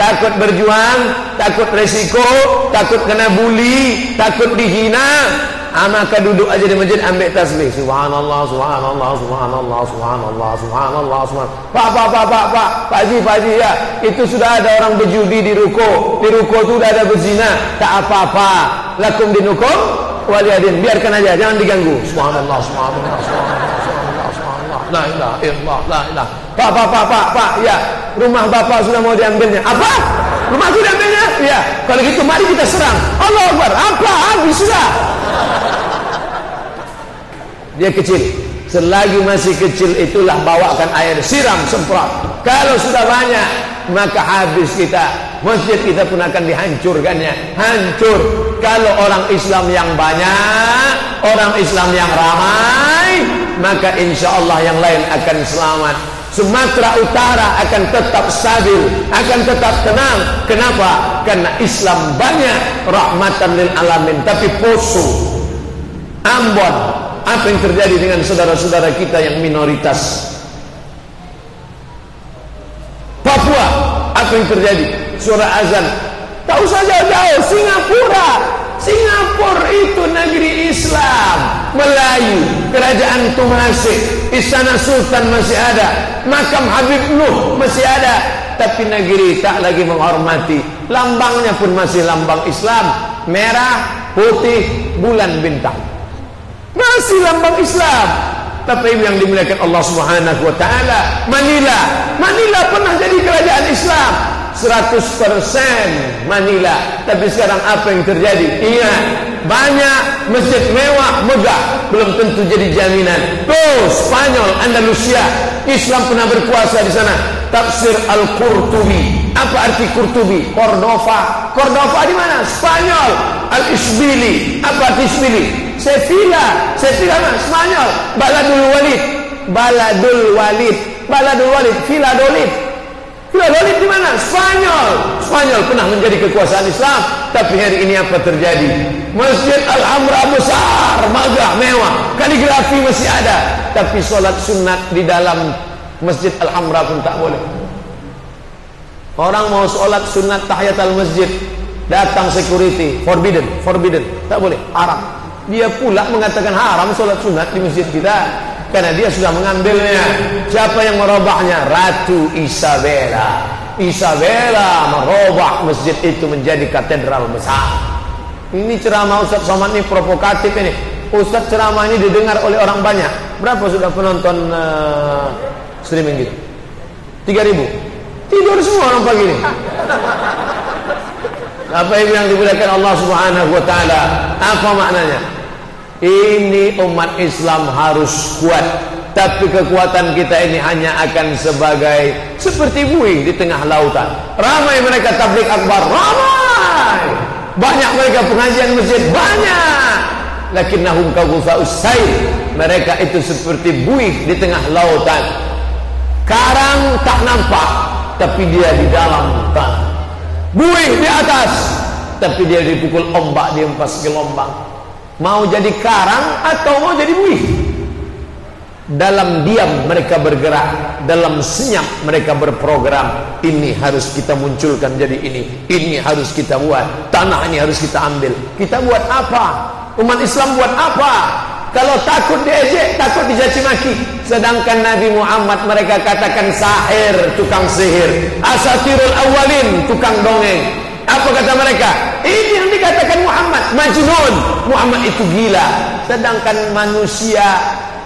takut berjuang, takut resiko, takut kena bully, takut dihina, maka duduk aja di masjid ambil tasbih. Subhanallah, subhanallah, subhanallah, subhanallah, subhanallah, subhanallah. Pak, pak, pak, pak, pak, Haji, pak Haji ya. Itu sudah ada orang berjudi di ruko. Di ruko itu sudah ada berzina. Tak apa-apa. Lakum dinukum waliyadin biarkan aja jangan diganggu subhanallah subhanallah subhanallah subhanallah subhanallah la ilaha illallah la ilaha pak pak pak pak pak ya rumah bapak sudah mau diambilnya apa rumah sudah diambilnya ya? Kalau gitu mari kita serang. Allah Akbar. Apa? Habis sudah. Dia kecil. Selagi masih kecil itulah bawakan air siram semprot. Kalau sudah banyak maka habis kita. Masjid kita pun akan dihancurkannya. Hancur. Kalau orang Islam yang banyak orang Islam yang ramai maka insya Allah yang lain akan selamat Sumatera Utara akan tetap stabil akan tetap tenang. Kenapa? karena Islam banyak rahmatan lil alamin. Tapi poso Ambon apa yang terjadi dengan saudara-saudara kita yang minoritas? Papua apa yang terjadi? Suara azan tahu saja jauh. Singapura Singapura itu negeri Islam. Melayu kerajaan itu masih istana sultan masih ada makam Habib Nuh masih ada. Tapi negeri tak lagi menghormati lambangnya pun masih lambang Islam. Merah putih bulan bintang. Masih lambang Islam. Tapi yang dimuliakan Allah taala Manila. Manila pernah jadi kerajaan Islam 100% Manila. Tapi sekarang apa yang terjadi? Iya banyak masjid mewah megah. Belum tentu jadi jaminan. Tuh Spanyol Andalusia Islam pernah berkuasa di sana. Tafsir Al-Qurtubi. Apa arti Qurtubi? Cordova. Cordova di mana? Spanyol. Al-Isbili apa arti Isbili Sevilla, Sevilla mana? Spanyol. Baladul Walid, Baladul Walid, Baladul Walid, Valladolid. Valladolid di mana? Spanyol. Spanyol pernah menjadi kekuasaan Islam, tapi hari ini apa terjadi? Masjid Al-Hamra besar, megah, mewah, kaligrafi masih ada, tapi solat sunat di dalam Masjid Al-Hamra pun tak boleh. Orang mau solat sunat tahiyat al-masjid, datang security, forbidden, forbidden, tak boleh, haram dia pula mengatakan haram solat sunat di masjid kita karena dia sudah mengambilnya. Siapa yang merubahnya? Ratu Isabella. Isabella merubah masjid itu menjadi katedral besar. Ini ceramah Ustaz Somad ini provokatif ini. Ustaz ceramah ini didengar oleh orang banyak. Berapa sudah penonton uh, streaming gitu? 3000 tidur semua orang pagi ini. Apa yang dimuliakan Allah Subhanahu wa taala? Apa maknanya Ini umat Islam harus kuat. Tapi kekuatan kita ini hanya akan sebagai Seperti buih di tengah lautan. Ramai mereka tablik akbar. Ramai! Banyak mereka pengajian masjid. Banyak! Lakinnahum kawufa usaid Mereka itu seperti buih di tengah lautan. Karang tak nampak Tapi dia di dalam tanah Buih di atas Tapi dia dipukul ombak Dia empas gelombang Mau jadi karang atau mau jadi buih? Dalam diam mereka bergerak Dalam senyap mereka berprogram Ini harus kita munculkan jadi ini Ini harus kita buat Tanah ini harus kita ambil. Kita buat apa? Umat Islam buat apa? Kalau takut diejek, takut dicaci maki Sedangkan Nabi Muhammad mereka katakan sahir, tukang sihir. Asatirul awalin, tukang dongeng apa kata mereka? Ini yang dikatakan Muhammad Majnun Muhammad itu gila Sedangkan manusia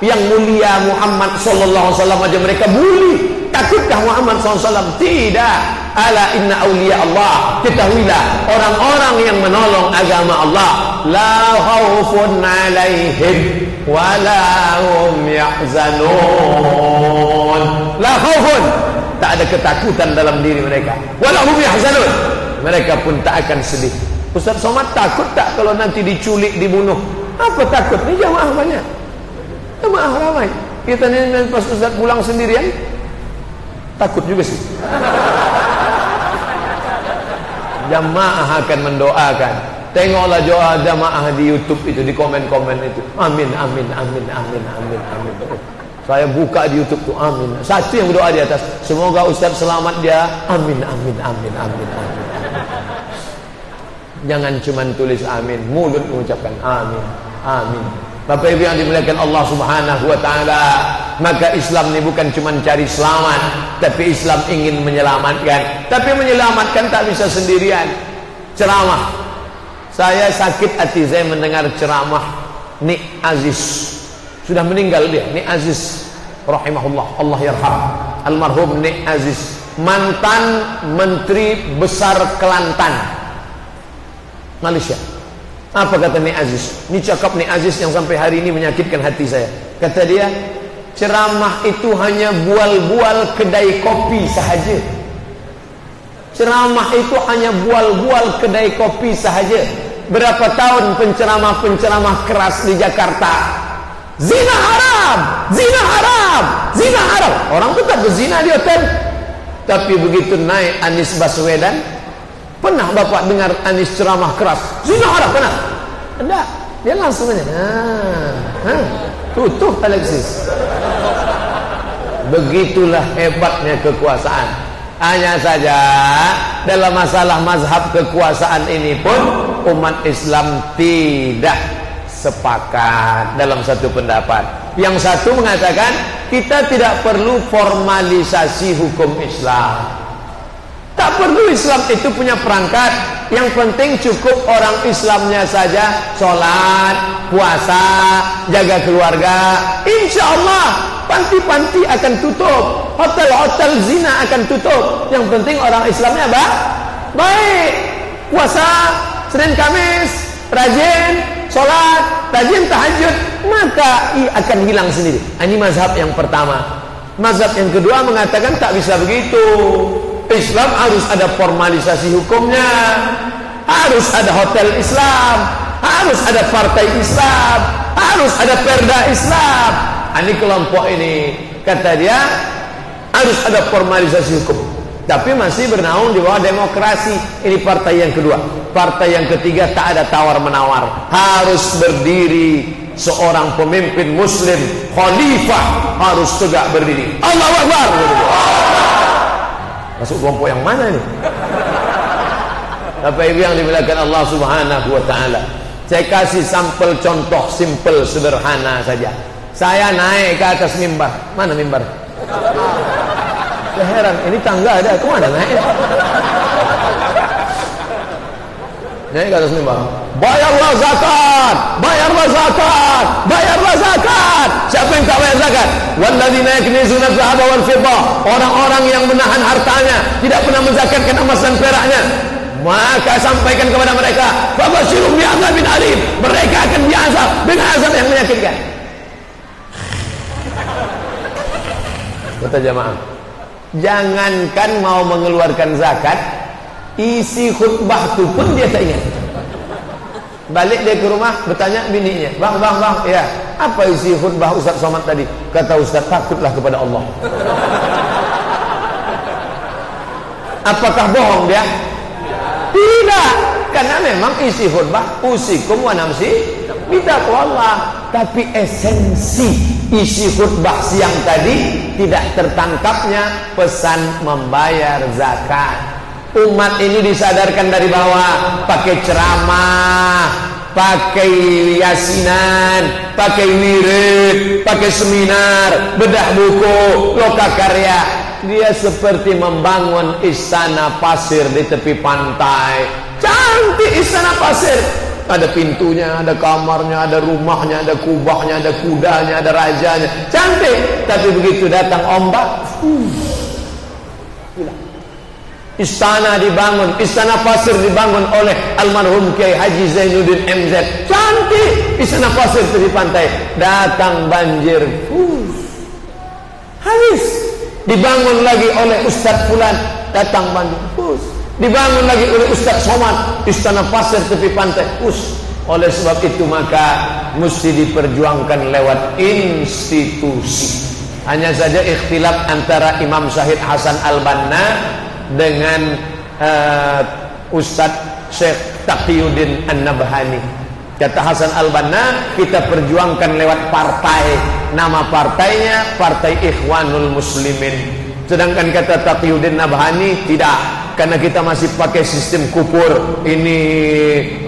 yang mulia Muhammad sallallahu alaihi wasallam aja mereka bully. Takutkah Muhammad SAW? Tidak. Ala inna awliya Allah. Ketahuilah orang-orang yang menolong agama Allah la khaufun alaihim wa la hum yahzanun. La khaufun. Tak ada ketakutan dalam diri mereka. Wa la hum yahzanun mereka pun tak akan sedih. Ustaz Somad takut tak kalau nanti diculik, dibunuh? Apa takut? ini jamaah banyak. Jamaah ramai. Kita ni pas Ustaz pulang sendirian takut juga sih. Jamaah akan mendoakan. Tengoklah doa jamaah di youtube itu di komen-komen itu. Amin amin amin amin amin amin. Saya buka di youtube tu amin. Satu yang berdoa di atas. Semoga Ustaz selamat dia. Amin amin amin amin amin Jangan cuma tulis amin, mulut mengucapkan amin. Amin. Bapak Ibu yang dimuliakan Allah Subhanahu wa taala, maka Islam ini bukan cuma cari selamat, tapi Islam ingin menyelamatkan. Tapi menyelamatkan tak bisa sendirian. Ceramah. Saya sakit hati saya mendengar ceramah Nik Aziz. Sudah meninggal dia, Nik Aziz rahimahullah, Allah yarham. Almarhum Nik Aziz, mantan Menteri Besar Kelantan Malaysia. Apa kata Nik Aziz? Ini cakap Nik Aziz yang sampai hari ini menyakitkan hati saya. Kata dia, ceramah itu hanya bual-bual kedai kopi sahaja. Ceramah itu hanya bual-bual kedai kopi sahaja. Berapa tahun penceramah-penceramah keras di Jakarta? Zina haram! Zina haram! Zina haram! Orang tetap berzina di hotel. Tapi begitu naik Anies Baswedan, Pernah bapak dengar Anis ceramah keras? Zina haram pernah? Tidak. Dia langsung aja. Nah, ha, tutup Alexis. Begitulah hebatnya kekuasaan. Hanya saja dalam masalah mazhab kekuasaan ini pun umat Islam tidak sepakat dalam satu pendapat. Yang satu mengatakan kita tidak perlu formalisasi hukum Islam. Tak perlu Islam itu punya perangkat. Yang penting cukup orang Islamnya saja. Sholat, puasa, jaga keluarga. Insya Allah Panti-panti akan tutup. Hotel-hotel zina akan tutup. Yang penting orang Islamnya apa? Baik. Puasa, Senin Kamis Rajin, sholat, rajin tahajud Maka akan hilang sendiri. Ini mazhab yang pertama. Mazhab yang kedua mengatakan tak bisa begitu Islam harus ada formalisasi hukumnya. Harus ada hotel Islam. Harus ada partai Islam. Harus ada perda Islam. Ah, ini kelompok ini kata dia harus ada formalisasi hukum. Tapi masih bernaung di bawah demokrasi. Ini partai yang kedua. Partai yang ketiga tak ada tawar menawar harus berdiri seorang pemimpin muslim khalifah harus tegak berdiri. Allahu Akbar Masuk kelompok yang mana ini? Bapak Ibu yang dimuliakan Allah Subhanahu wa taala. Saya kasih sampel contoh simple sederhana saja. Saya naik ke atas mimbar. Mana mimbar? Saya heran, ini tangga ada. Ke mana naik? Naik ke atas mimbar. Bayarlah zakat, bayarlah zakat, bayarlah zakat. Siapa yang tak bayar zakat? Walladzina yaknizuna dzahaba wal fiddah. Orang-orang yang menahan hartanya, tidak pernah menzakatkan emas dan peraknya. maka sampaikan kepada mereka fabasyirum bi bin alim mereka akan diazab dengan azab yang menyakitkan kata jamaah jangankan mau mengeluarkan zakat isi khutbah itu pun dia tak ingat. Balik dia ke rumah bertanya bininya bang bang bang. Ya apa isi khutbah Ustaz Somad tadi? Kata Ustaz takutlah kepada Allah. Apakah bohong dia? Tidak. Karena memang isi khutbah usikum wa bitaqwa Allah. Tapi esensi isi khutbah siang tadi tidak tertangkapnya pesan membayar zakat umat ini disadarkan dari bawah pakai ceramah pakai yasinan pakai wirid pakai seminar bedah buku loka karya dia seperti membangun istana pasir di tepi pantai cantik istana pasir ada pintunya, ada kamarnya, ada rumahnya, ada kubahnya, ada kudanya, ada rajanya. Cantik. Tapi begitu datang ombak, uh, Istana dibangun, istana pasir dibangun oleh almarhum Kiai Haji Zainuddin MZ. Cantik istana pasir di pantai. Datang banjir, Fuh. habis. Dibangun lagi oleh Ustaz Fulan, datang banjir, Fuh. Dibangun lagi oleh Ustaz Somad, istana pasir tepi pantai, Fuh. Oleh sebab itu maka mesti diperjuangkan lewat institusi. Hanya saja ikhtilaf antara Imam Syahid Hasan Al-Banna dengan uh, Ustadz Syekh Taqiyuddin An-Nabhani. Kata Hasan Al-Banna kita perjuangkan lewat partai. Nama partainya Partai Ikhwanul Muslimin. Sedangkan kata Taqiyuddin Nabhani tidak karena kita masih pakai sistem kupur ini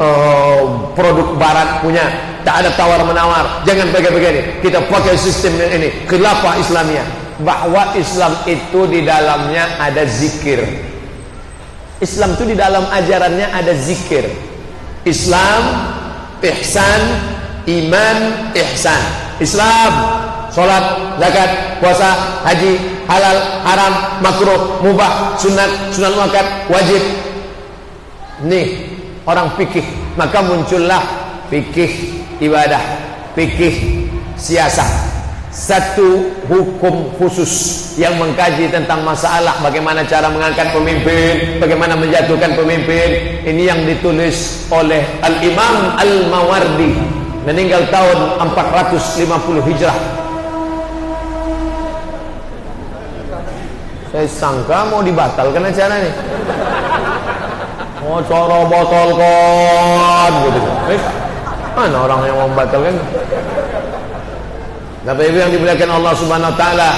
uh, produk barat punya. Tak ada tawar menawar jangan pakai begini. Kita pakai sistem ini khilafah Islamiyah bahwa Islam itu di dalamnya ada zikir. Islam itu di dalam ajarannya ada zikir. Islam, ihsan, iman, ihsan. Islam, salat, zakat, puasa, haji, halal, haram, makruh, mubah, sunat, sunat muakkad, wajib. Nih, orang fikih, maka muncullah fikih ibadah, fikih siasat satu hukum khusus yang mengkaji tentang masalah bagaimana cara mengangkat pemimpin, bagaimana menjatuhkan pemimpin. Ini yang ditulis oleh Al-Imam Al-Mawardi meninggal tahun 450 Hijrah. Saya sangka mau dibatalkan acara ini. Mau cara botol kon gitu. Eh, mana orang yang mau membatalkan? Bapak Ibu yang dimuliakan Allah Subhanahu wa taala,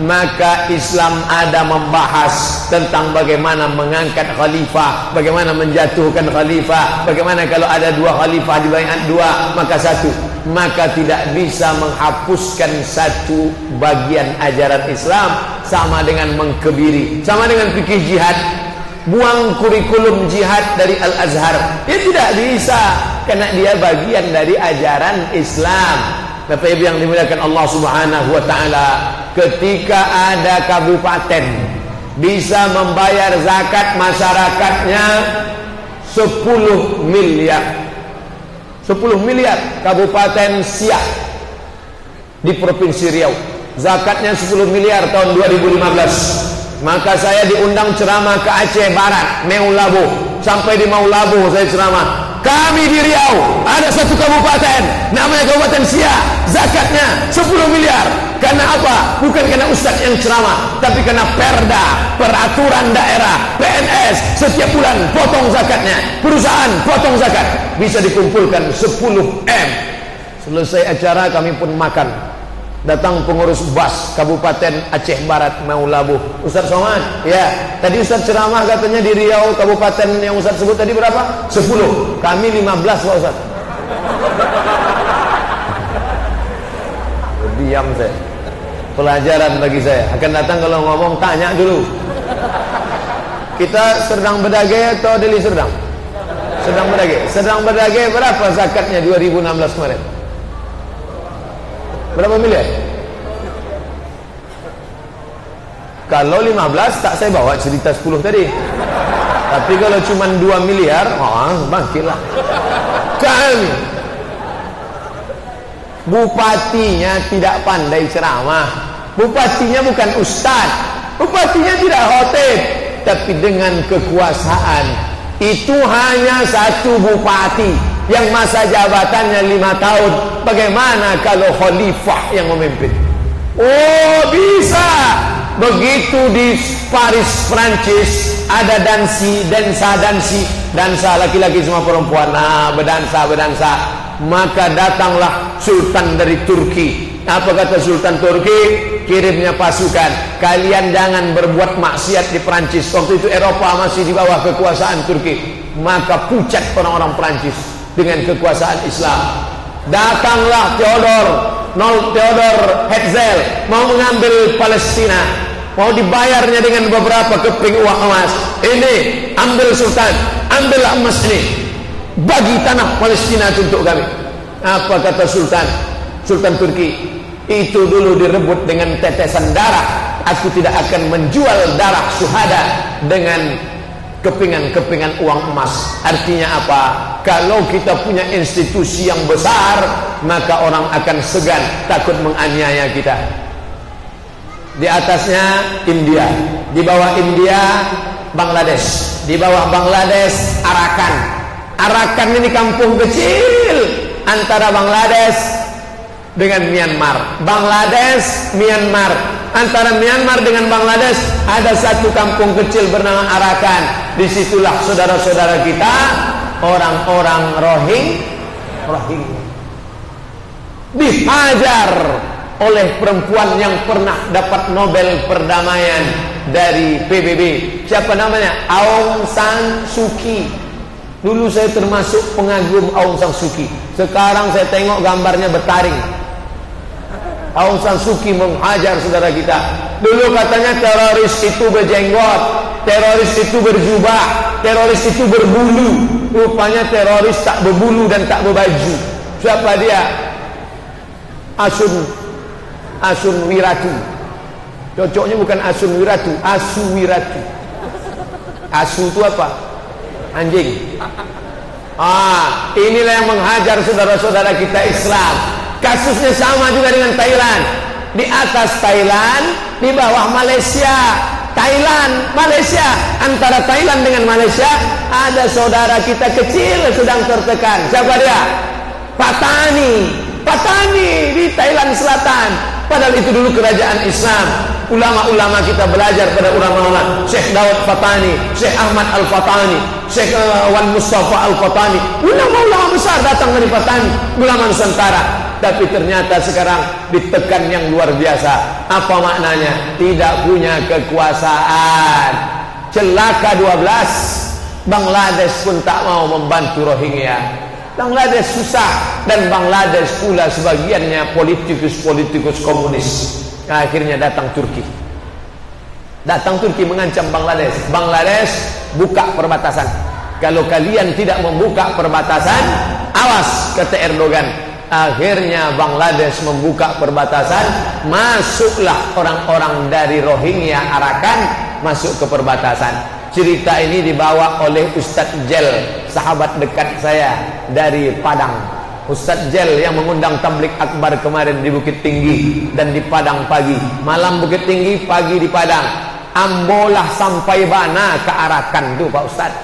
maka Islam ada membahas tentang bagaimana mengangkat khalifah, bagaimana menjatuhkan khalifah, bagaimana kalau ada dua khalifah dibandingkan dua, maka satu. Maka tidak bisa menghapuskan satu bagian ajaran Islam sama dengan mengkebiri, sama dengan fikih jihad. Buang kurikulum jihad dari Al-Azhar. Dia tidak bisa karena dia bagian dari ajaran Islam. Bapak Ibu yang dimuliakan Allah Subhanahu wa taala, ketika ada kabupaten bisa membayar zakat masyarakatnya 10 miliar. 10 miliar Kabupaten Siak di Provinsi Riau. Zakatnya 10 miliar tahun 2015. Maka saya diundang ceramah ke Aceh Barat, Meulabu. Sampai di Maulabu saya ceramah kami di Riau ada satu kabupaten namanya Kabupaten Siak zakatnya 10 miliar. Karena apa? bukan karena ustaz yang ceramah tapi karena perda peraturan daerah PNS setiap bulan potong zakatnya. Perusahaan potong zakat. Bisa dikumpulkan 10 M. Selesai acara kami pun makan datang pengurus BAS Kabupaten Aceh Barat mau labuh Ustaz Somad? Ya tadi Ustaz ceramah katanya di Riau Kabupaten yang Ustaz sebut tadi berapa? 10 kami 15 Pak Ustaz. Diam saya. Pelajaran bagi saya. Akan datang kalau ngomong tanya dulu. Kita sedang berdagai atau Deli sedang sedang berdagai sedang berdagai berapa zakatnya 2016 kemarin Berapa miliar? Kalau 15 tak saya bawa cerita 10 tadi. Tapi kalau cuma 2 miliar, oh, bangkitlah. Kan Bupatinya tidak pandai ceramah. Bupatinya bukan ustaz. Bupatinya tidak khotib, tapi dengan kekuasaan itu hanya satu bupati yang masa jabatannya lima tahun. Bagaimana kalau khalifah yang memimpin? Oh bisa. Begitu di Paris, Prancis ada dansi, dansa, dansi, dansa laki-laki semua perempuan. Nah, berdansa, berdansa. Maka datanglah Sultan dari Turki. Apa kata Sultan Turki? Kirimnya pasukan. Kalian jangan berbuat maksiat di Prancis. Waktu itu Eropa masih di bawah kekuasaan Turki. Maka pucat orang-orang Prancis dengan kekuasaan Islam. Datanglah Theodor, Nol Theodor Herzl mau mengambil Palestina. Mau dibayarnya dengan beberapa keping uang emas. Ini ambil sultan ambil emas ini. Bagi tanah Palestina untuk kami. Apa kata sultan? Sultan Turki itu dulu direbut dengan tetesan darah. Aku tidak akan menjual darah suhada dengan kepingan-kepingan uang emas. Artinya apa? Kalau kita punya institusi yang besar maka orang akan segan takut menganiaya kita. Di atasnya India, di bawah India Bangladesh, di bawah Bangladesh Arakan. Arakan ini kampung kecil antara Bangladesh dengan Myanmar. Bangladesh, Myanmar. Antara Myanmar dengan Bangladesh ada satu kampung kecil bernama Arakan. Di situlah saudara-saudara kita orang-orang Rohing, Rohing dihajar oleh perempuan yang pernah dapat Nobel perdamaian dari PBB. Siapa namanya? Aung San Suu Kyi. Dulu saya termasuk pengagum Aung San Suu Kyi. Sekarang saya tengok gambarnya bertaring. Aung San Suu Kyi menghajar saudara kita. Dulu katanya teroris itu berjenggot, teroris itu berjubah, teroris itu berbulu. Rupanya teroris tak berbulu dan tak berbaju. Siapa dia? Asun Asun Wiratu. Cocoknya bukan Asun Wiratu, Asu Wiratu. Asu itu apa? Anjing. Ah, inilah yang menghajar saudara-saudara kita Islam. Kasusnya sama juga dengan Thailand. Di atas Thailand, di bawah Malaysia. Thailand, Malaysia, antara Thailand dengan Malaysia ada saudara kita kecil sedang tertekan. Siapa dia? Patani. Patani di Thailand Selatan. Padahal itu dulu kerajaan Islam. Ulama-ulama kita belajar pada ulama-ulama. Syekh Dawud Fatani, Syekh Ahmad Al-Fatani, Syekh uh, Wan Mustafa Al-Fatani. Ulama-ulama besar datang dari Fatani, ulama Nusantara. Tapi ternyata sekarang ditekan yang luar biasa. Apa maknanya? Tidak punya kekuasaan. Celaka 12. Bangladesh pun tak mau membantu Rohingya. Bangladesh susah dan Bangladesh pula sebagiannya politikus-politikus komunis. Nah, akhirnya datang Turki. Datang Turki mengancam Bangladesh. Bangladesh buka perbatasan. Kalau kalian tidak membuka perbatasan, awas kata Erdogan. Akhirnya Bangladesh membuka perbatasan, masuklah orang-orang dari Rohingya Arakan masuk ke perbatasan. Cerita ini dibawa oleh Ustadz Jel, sahabat dekat saya dari Padang. Ustadz Jel yang mengundang tablik akbar kemarin di Bukit Tinggi dan di Padang pagi. Malam Bukit Tinggi, pagi di Padang. Ambolah sampai Bana ke Arakan tu Pak Ustadz.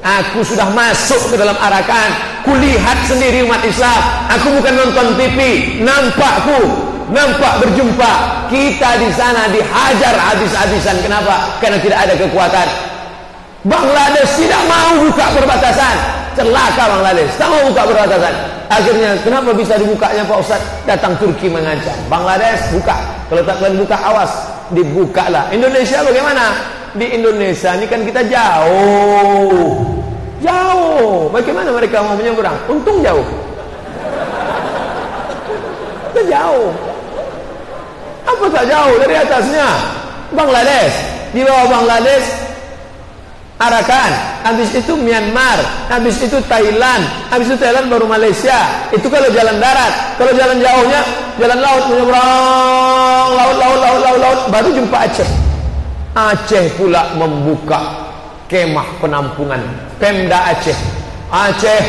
Aku sudah masuk ke dalam Arakan. Kulihat sendiri umat Islam. Aku bukan nonton TV. Nampakku nampak berjumpa kita di sana dihajar habis-habisan kenapa karena tidak ada kekuatan Bangladesh tidak mau buka perbatasan. Celaka Bangladesh, tak mau buka perbatasan. Akhirnya kenapa bisa dibukanya Pak Ustaz? Datang Turki mengancam. Bangladesh buka. Kalau tak kalian buka awas, dibukalah. Indonesia bagaimana? Di Indonesia ini kan kita jauh. Jauh. Bagaimana mereka mau menyeberang? Untung jauh. Kita jauh. Apa tak jauh dari atasnya? Bangladesh. Di bawah Bangladesh Arakan, habis itu Myanmar, habis itu Thailand, habis itu Thailand baru Malaysia. Itu kalau jalan darat. Kalau jalan jauhnya, jalan laut menyeberang. Laut, laut, laut, laut, laut, baru jumpa Aceh. Aceh pula membuka kemah penampungan Pemda Aceh. Aceh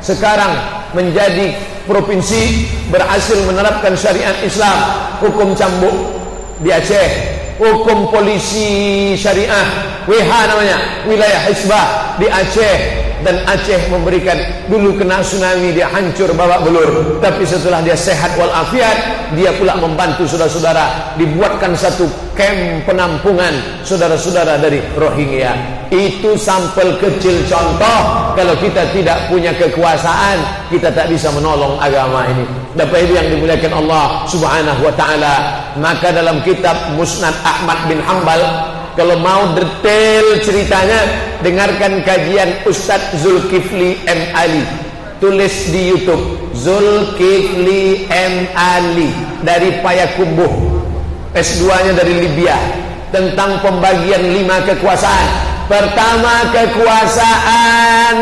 sekarang menjadi provinsi berhasil menerapkan syariat Islam. Hukum cambuk di Aceh hukum polisi syariah WH namanya wilayah Hizbah di Aceh dan Aceh memberikan dulu kena tsunami dia hancur babak belur. Tapi setelah dia sehat walafiat dia pula membantu saudara-saudara dibuatkan satu kem penampungan saudara-saudara dari Rohingya. Itu sampel kecil contoh kalau kita tidak punya kekuasaan kita tak bisa menolong agama ini. Dapat itu yang dimuliakan Allah subhanahu wa ta'ala. Maka dalam kitab Musnad Ahmad bin Hanbal kalau mau detail ceritanya dengarkan kajian Ustadz Zulkifli M. Ali. Tulis di YouTube Zulkifli M. Ali dari Payakumbuh. S2-nya dari Libya. Tentang pembagian lima kekuasaan. Pertama kekuasaan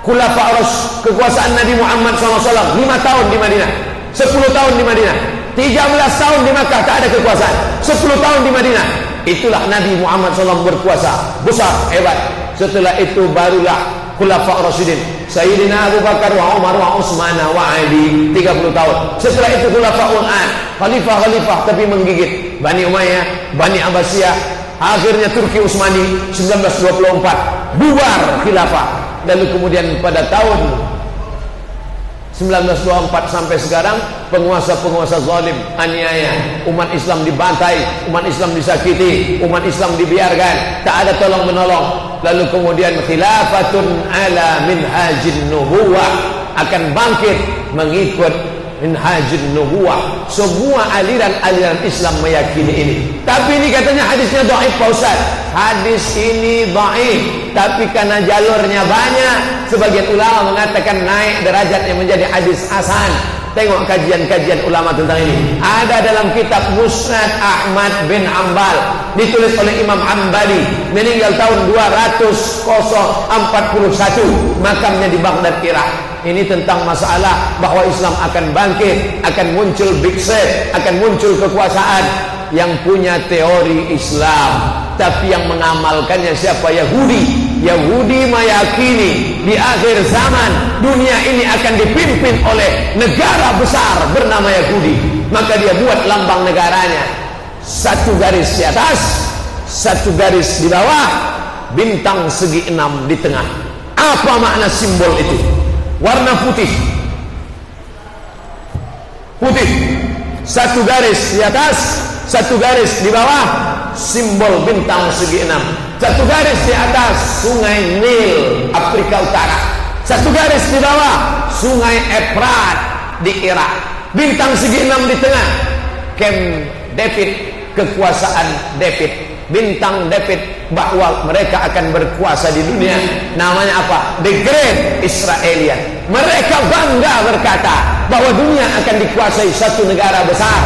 Khulafa Ras kekuasaan Nabi Muhammad SAW lima tahun di Madinah. Sepuluh tahun di Madinah. Tiga belas tahun di Makkah tak ada kekuasaan. Sepuluh tahun di Madinah Itulah Nabi Muhammad SAW berkuasa besar, hebat. Setelah itu barulah Khulafa Rasidin Sayyidina Abu Bakar wa Umar wa Utsman wa Ali 30 tahun. Setelah itu Khulafa Unan, khalifah-khalifah tapi menggigit Bani Umayyah, Bani Abbasiyah. Akhirnya Turki Utsmani 1924 bubar khilafah. Lalu kemudian pada tahun 1924 sampai sekarang penguasa-penguasa zalim, aniaya, umat Islam dibantai, umat Islam disakiti, umat Islam dibiarkan, tak ada tolong menolong. Lalu kemudian khilafatun ala minhajin nubuwah. Akan bangkit mengikut minhajun nubuwah. Semua aliran-aliran Islam meyakini ini. Tapi ini katanya hadisnya dhaif Pak Ustaz. Hadis ini dhaif, tapi karena jalurnya banyak, sebagian ulama mengatakan naik derajat yang menjadi hadis hasan. Tengok kajian-kajian ulama tentang ini. Ada dalam kitab Musnad Ahmad bin Ambal ditulis oleh Imam Ambali meninggal tahun 241 makamnya di Baghdad Irak. Ini tentang masalah bahwa Islam akan bangkit, akan muncul big set, akan muncul kekuasaan yang punya teori Islam. Tapi yang mengamalkannya siapa? Yahudi. Yahudi meyakini di akhir zaman dunia ini akan dipimpin oleh negara besar bernama Yahudi. Maka dia buat lambang negaranya. Satu garis di atas, satu garis di bawah, bintang segi enam di tengah. Apa makna simbol itu? warna putih putih satu garis di atas satu garis di bawah simbol bintang segi enam. Satu garis di atas sungai Nil Afrika Utara. Satu garis di bawah sungai Efrat di Irak. Bintang segi enam di tengah Camp David kekuasaan David. Bintang David bahwa mereka akan berkuasa di dunia. Namanya apa? The Great Israelian. Mereka bangga berkata bahwa dunia akan dikuasai satu negara besar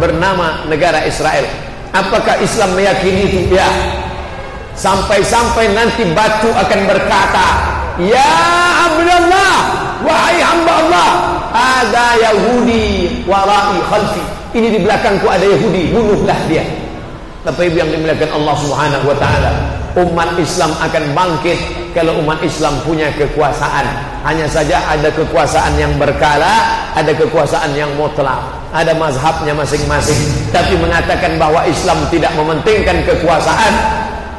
bernama negara Israel apakah Islam meyakini itu? ya. Sampai-sampai nanti batu akan berkata Ya Abdullah wahai hamba Allah ada Yahudi warai khalfi. Ini di belakangku ada Yahudi bunuhlah dia. Tapi yang dimuliakan Allah Subhanahu wa taala, umat Islam akan bangkit kalau umat Islam punya kekuasaan. Hanya saja ada kekuasaan yang berkala, ada kekuasaan yang mutlak, ada mazhabnya masing-masing. Tapi mengatakan bahwa Islam tidak mementingkan kekuasaan,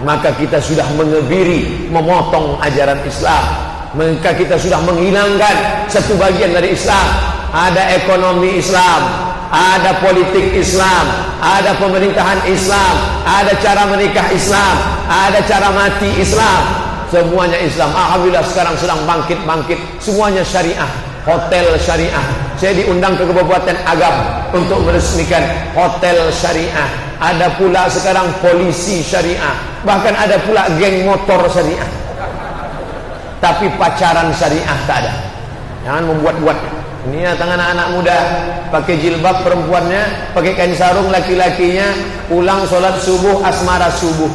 maka kita sudah mengebiri, memotong ajaran Islam. Maka kita sudah menghilangkan satu bagian dari Islam. Ada ekonomi Islam, ada politik Islam, ada pemerintahan Islam, ada cara menikah Islam, ada cara mati Islam. Semuanya Islam. Alhamdulillah sekarang sedang bangkit-bangkit. Semuanya syariah. Hotel syariah. Saya diundang ke Kabupaten Agam untuk meresmikan hotel syariah. Ada pula sekarang polisi syariah. Bahkan ada pula geng motor syariah. Tapi pacaran syariah tak ada. Jangan membuat-buat. Ini ya tangan anak muda pakai jilbab perempuannya, pakai kain sarung laki-lakinya, pulang sholat subuh asmara subuh.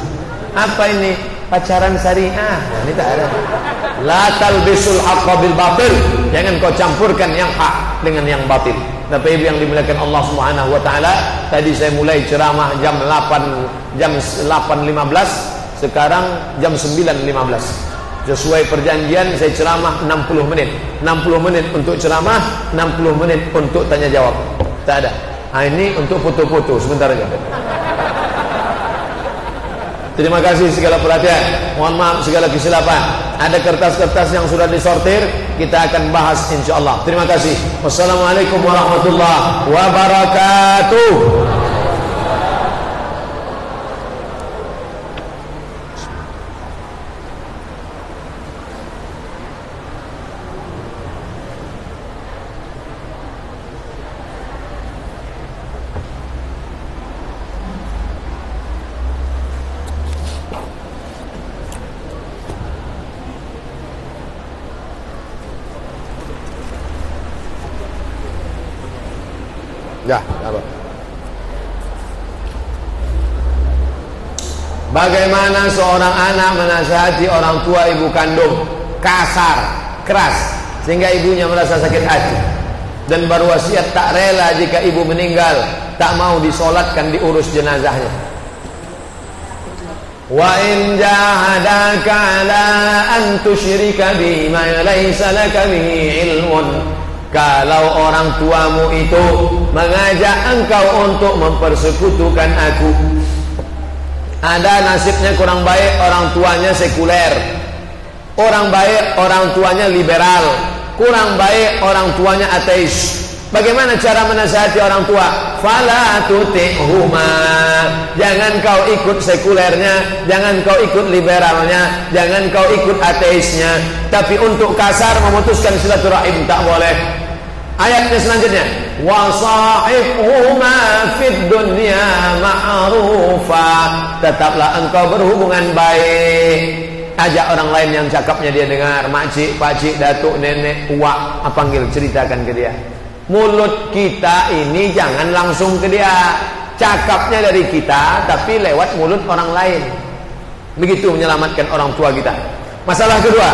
Apa ini? Pacaran syariah. Nah, ini tak ada. La talbisul haqqa bil batil. Jangan kau campurkan yang hak dengan yang batil. Tapi yang dimuliakan Allah Subhanahu wa taala, tadi saya mulai ceramah jam 8 jam 8.15 Sekarang jam 9.15 Sesuai perjanjian saya ceramah 60 menit 60 menit untuk ceramah 60 menit untuk tanya jawab Tak ada Nah ini untuk foto-foto sebentar aja Terima kasih segala perhatian. Mohon maaf segala kesilapan. Ada kertas-kertas yang sudah disortir, kita akan bahas insyaallah. Terima kasih. Wassalamualaikum warahmatullahi wabarakatuh. Ya, apa? Bagaimana seorang anak menasihati orang tua ibu kandung? Kasar, keras sehingga ibunya merasa sakit hati. Dan berwasiat tak rela jika ibu meninggal tak mau disolatkan diurus jenazahnya. Wa in jahadaka ala an tusyrika bima laysa laka bihi ilmun. Kalau orang tuamu itu mengajak engkau untuk mempersekutukan aku Ada nasibnya kurang baik orang tuanya sekuler Orang baik orang tuanya liberal Kurang baik orang tuanya ateis Bagaimana cara menasihati orang tua? Fala tuti'huma. Jangan kau ikut sekulernya, jangan kau ikut liberalnya, jangan kau ikut ateisnya. Tapi untuk kasar memutuskan silaturahim tak boleh. Ayatnya selanjutnya, wa sahibhuma fid dunya ma'rufa. Tetaplah engkau berhubungan baik. Ajak orang lain yang cakapnya dia dengar. Makcik, pakcik, datuk, nenek, uak panggil? Ceritakan ke dia. Mulut kita ini jangan langsung ke dia. Cakapnya dari kita tapi lewat mulut orang lain. Begitu menyelamatkan orang tua kita. Masalah kedua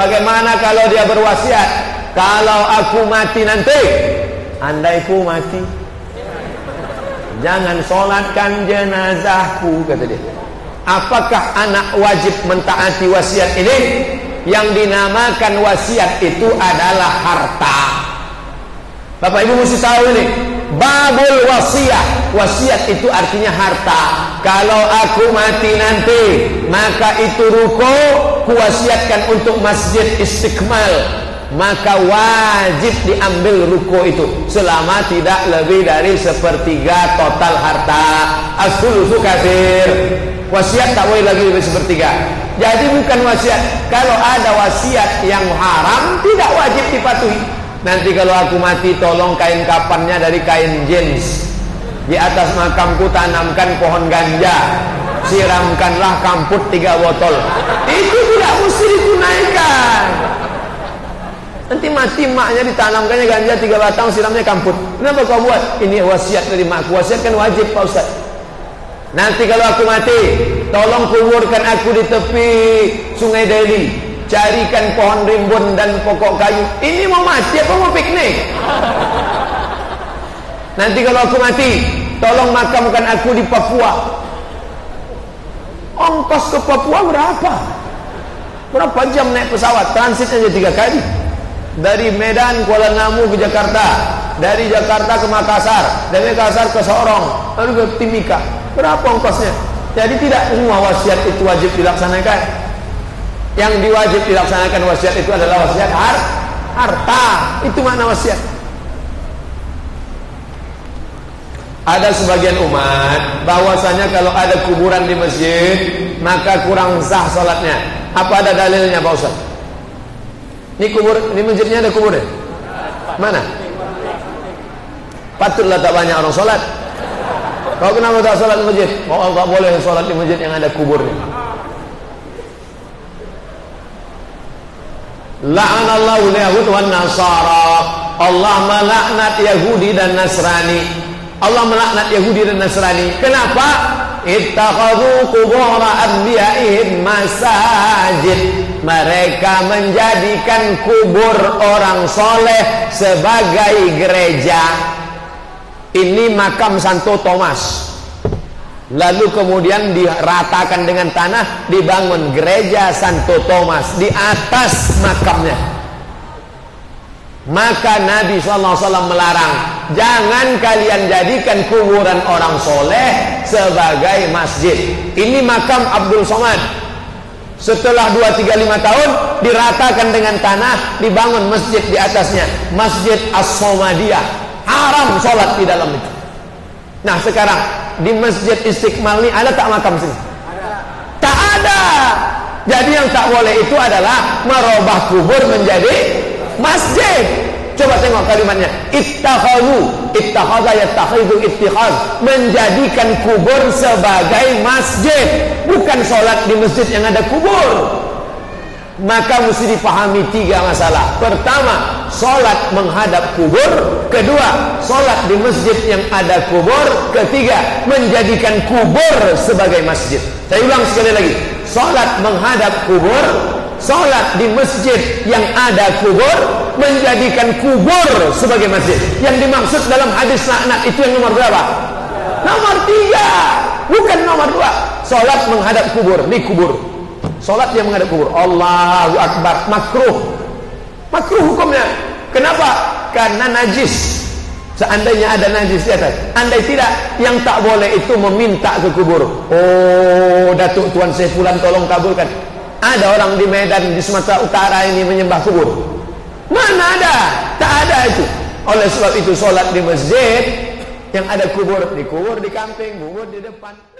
bagaimana kalau dia berwasiat kalau aku mati nanti andai ku mati. Jangan solatkan jenazahku kata dia. Apakah anak wajib mentaati wasiat ini? Yang dinamakan wasiat itu adalah harta. Bapak Ibu mesti tahu ini. Babul wasiat. Wasiat itu artinya harta. Kalau aku mati nanti Maka itu ruko Kuwasiatkan untuk masjid istiqmal Maka wajib diambil ruko itu Selama tidak lebih dari sepertiga total harta As-sulusu kafir Wasiat tak boleh lagi lebih sepertiga Jadi bukan wasiat Kalau ada wasiat yang haram Tidak wajib dipatuhi Nanti kalau aku mati tolong kain kapannya dari kain jeans. Di atas makamku tanamkan pohon ganja. Siramkanlah kamput tiga botol. Itu tidak mesti ditunaikan. Nanti mati maknya ditanamkannya ganja tiga batang siramnya kamput. Kenapa kau buat? Ini wasiat dari makku. Wasiat kan wajib Pak Ustaz. Nanti kalau aku mati, tolong kuburkan aku di tepi Sungai Delhi carikan pohon rimbun dan pokok kayu ini mau mati apa mau piknik nanti kalau aku mati tolong makamkan aku di Papua ongkos ke Papua berapa berapa jam naik pesawat transit aja tiga kali dari Medan Kuala Namu ke Jakarta dari Jakarta ke Makassar dari Makassar ke Sorong lalu ke Timika berapa ongkosnya jadi tidak semua wasiat itu wajib dilaksanakan yang diwajib dilaksanakan wasiat itu adalah wasiat har harta. Itu makna wasiat. Ada sebagian umat bahwasanya kalau ada kuburan di masjid maka kurang sah salatnya. Apa ada dalilnya Pak Ustaz? Ini kubur, ini masjidnya ada kuburnya? Mana? Patutlah tak banyak orang salat. Kau kenapa tak salat di masjid? Oh, tak boleh salat di masjid yang ada kuburnya. La'anallahu yahud wan nasara. Allah melaknat Yahudi dan Nasrani. Allah melaknat Yahudi dan Nasrani. Kenapa? Ittakhadhu qubur anbiya'ihim masajid. Mereka menjadikan kubur orang soleh sebagai gereja. Ini makam Santo Thomas. Lalu kemudian diratakan dengan tanah, dibangun gereja Santo Thomas di atas makamnya. Maka Nabi SAW melarang Jangan kalian jadikan kuburan orang soleh sebagai masjid Ini makam Abdul Somad Setelah 2-3-5 tahun Diratakan dengan tanah Dibangun masjid di atasnya. Masjid As-Somadiyah Haram sholat di dalam itu Nah sekarang Di masjid Istiqmal ini ada tak makam sini? Ada Tak ada. Jadi yang tak boleh itu adalah Merubah kubur menjadi masjid coba tengok kalimatnya. Ittakhadhu. Ittakhadha yattakhidhu ittikhaz menjadikan kubur sebagai masjid. Bukan solat di masjid yang ada kubur. Maka mesti dipahami tiga masalah. Pertama solat menghadap kubur. Kedua solat di masjid yang ada kubur. Ketiga menjadikan kubur sebagai masjid. Saya ulang sekali lagi. Solat menghadap kubur Salat di masjid yang ada kubur menjadikan kubur sebagai masjid. Yang dimaksud dalam hadis laknat itu yang nomor berapa? Nomor tiga, bukan nomor dua. Salat menghadap kubur, di kubur. Salat yang menghadap kubur. Allahu Akbar, makruh. Makruh hukumnya. Kenapa? Karena najis. Seandainya ada najis di atas. Andai tidak, yang tak boleh itu meminta ke kubur. Oh, Datuk Tuan Saifulan tolong kabulkan. Ada orang di Medan di Sumatera Utara ini menyembah kubur. Mana ada? Tak ada itu. Oleh sebab itu solat di masjid yang ada kubur di kubur di kampung, kubur di depan.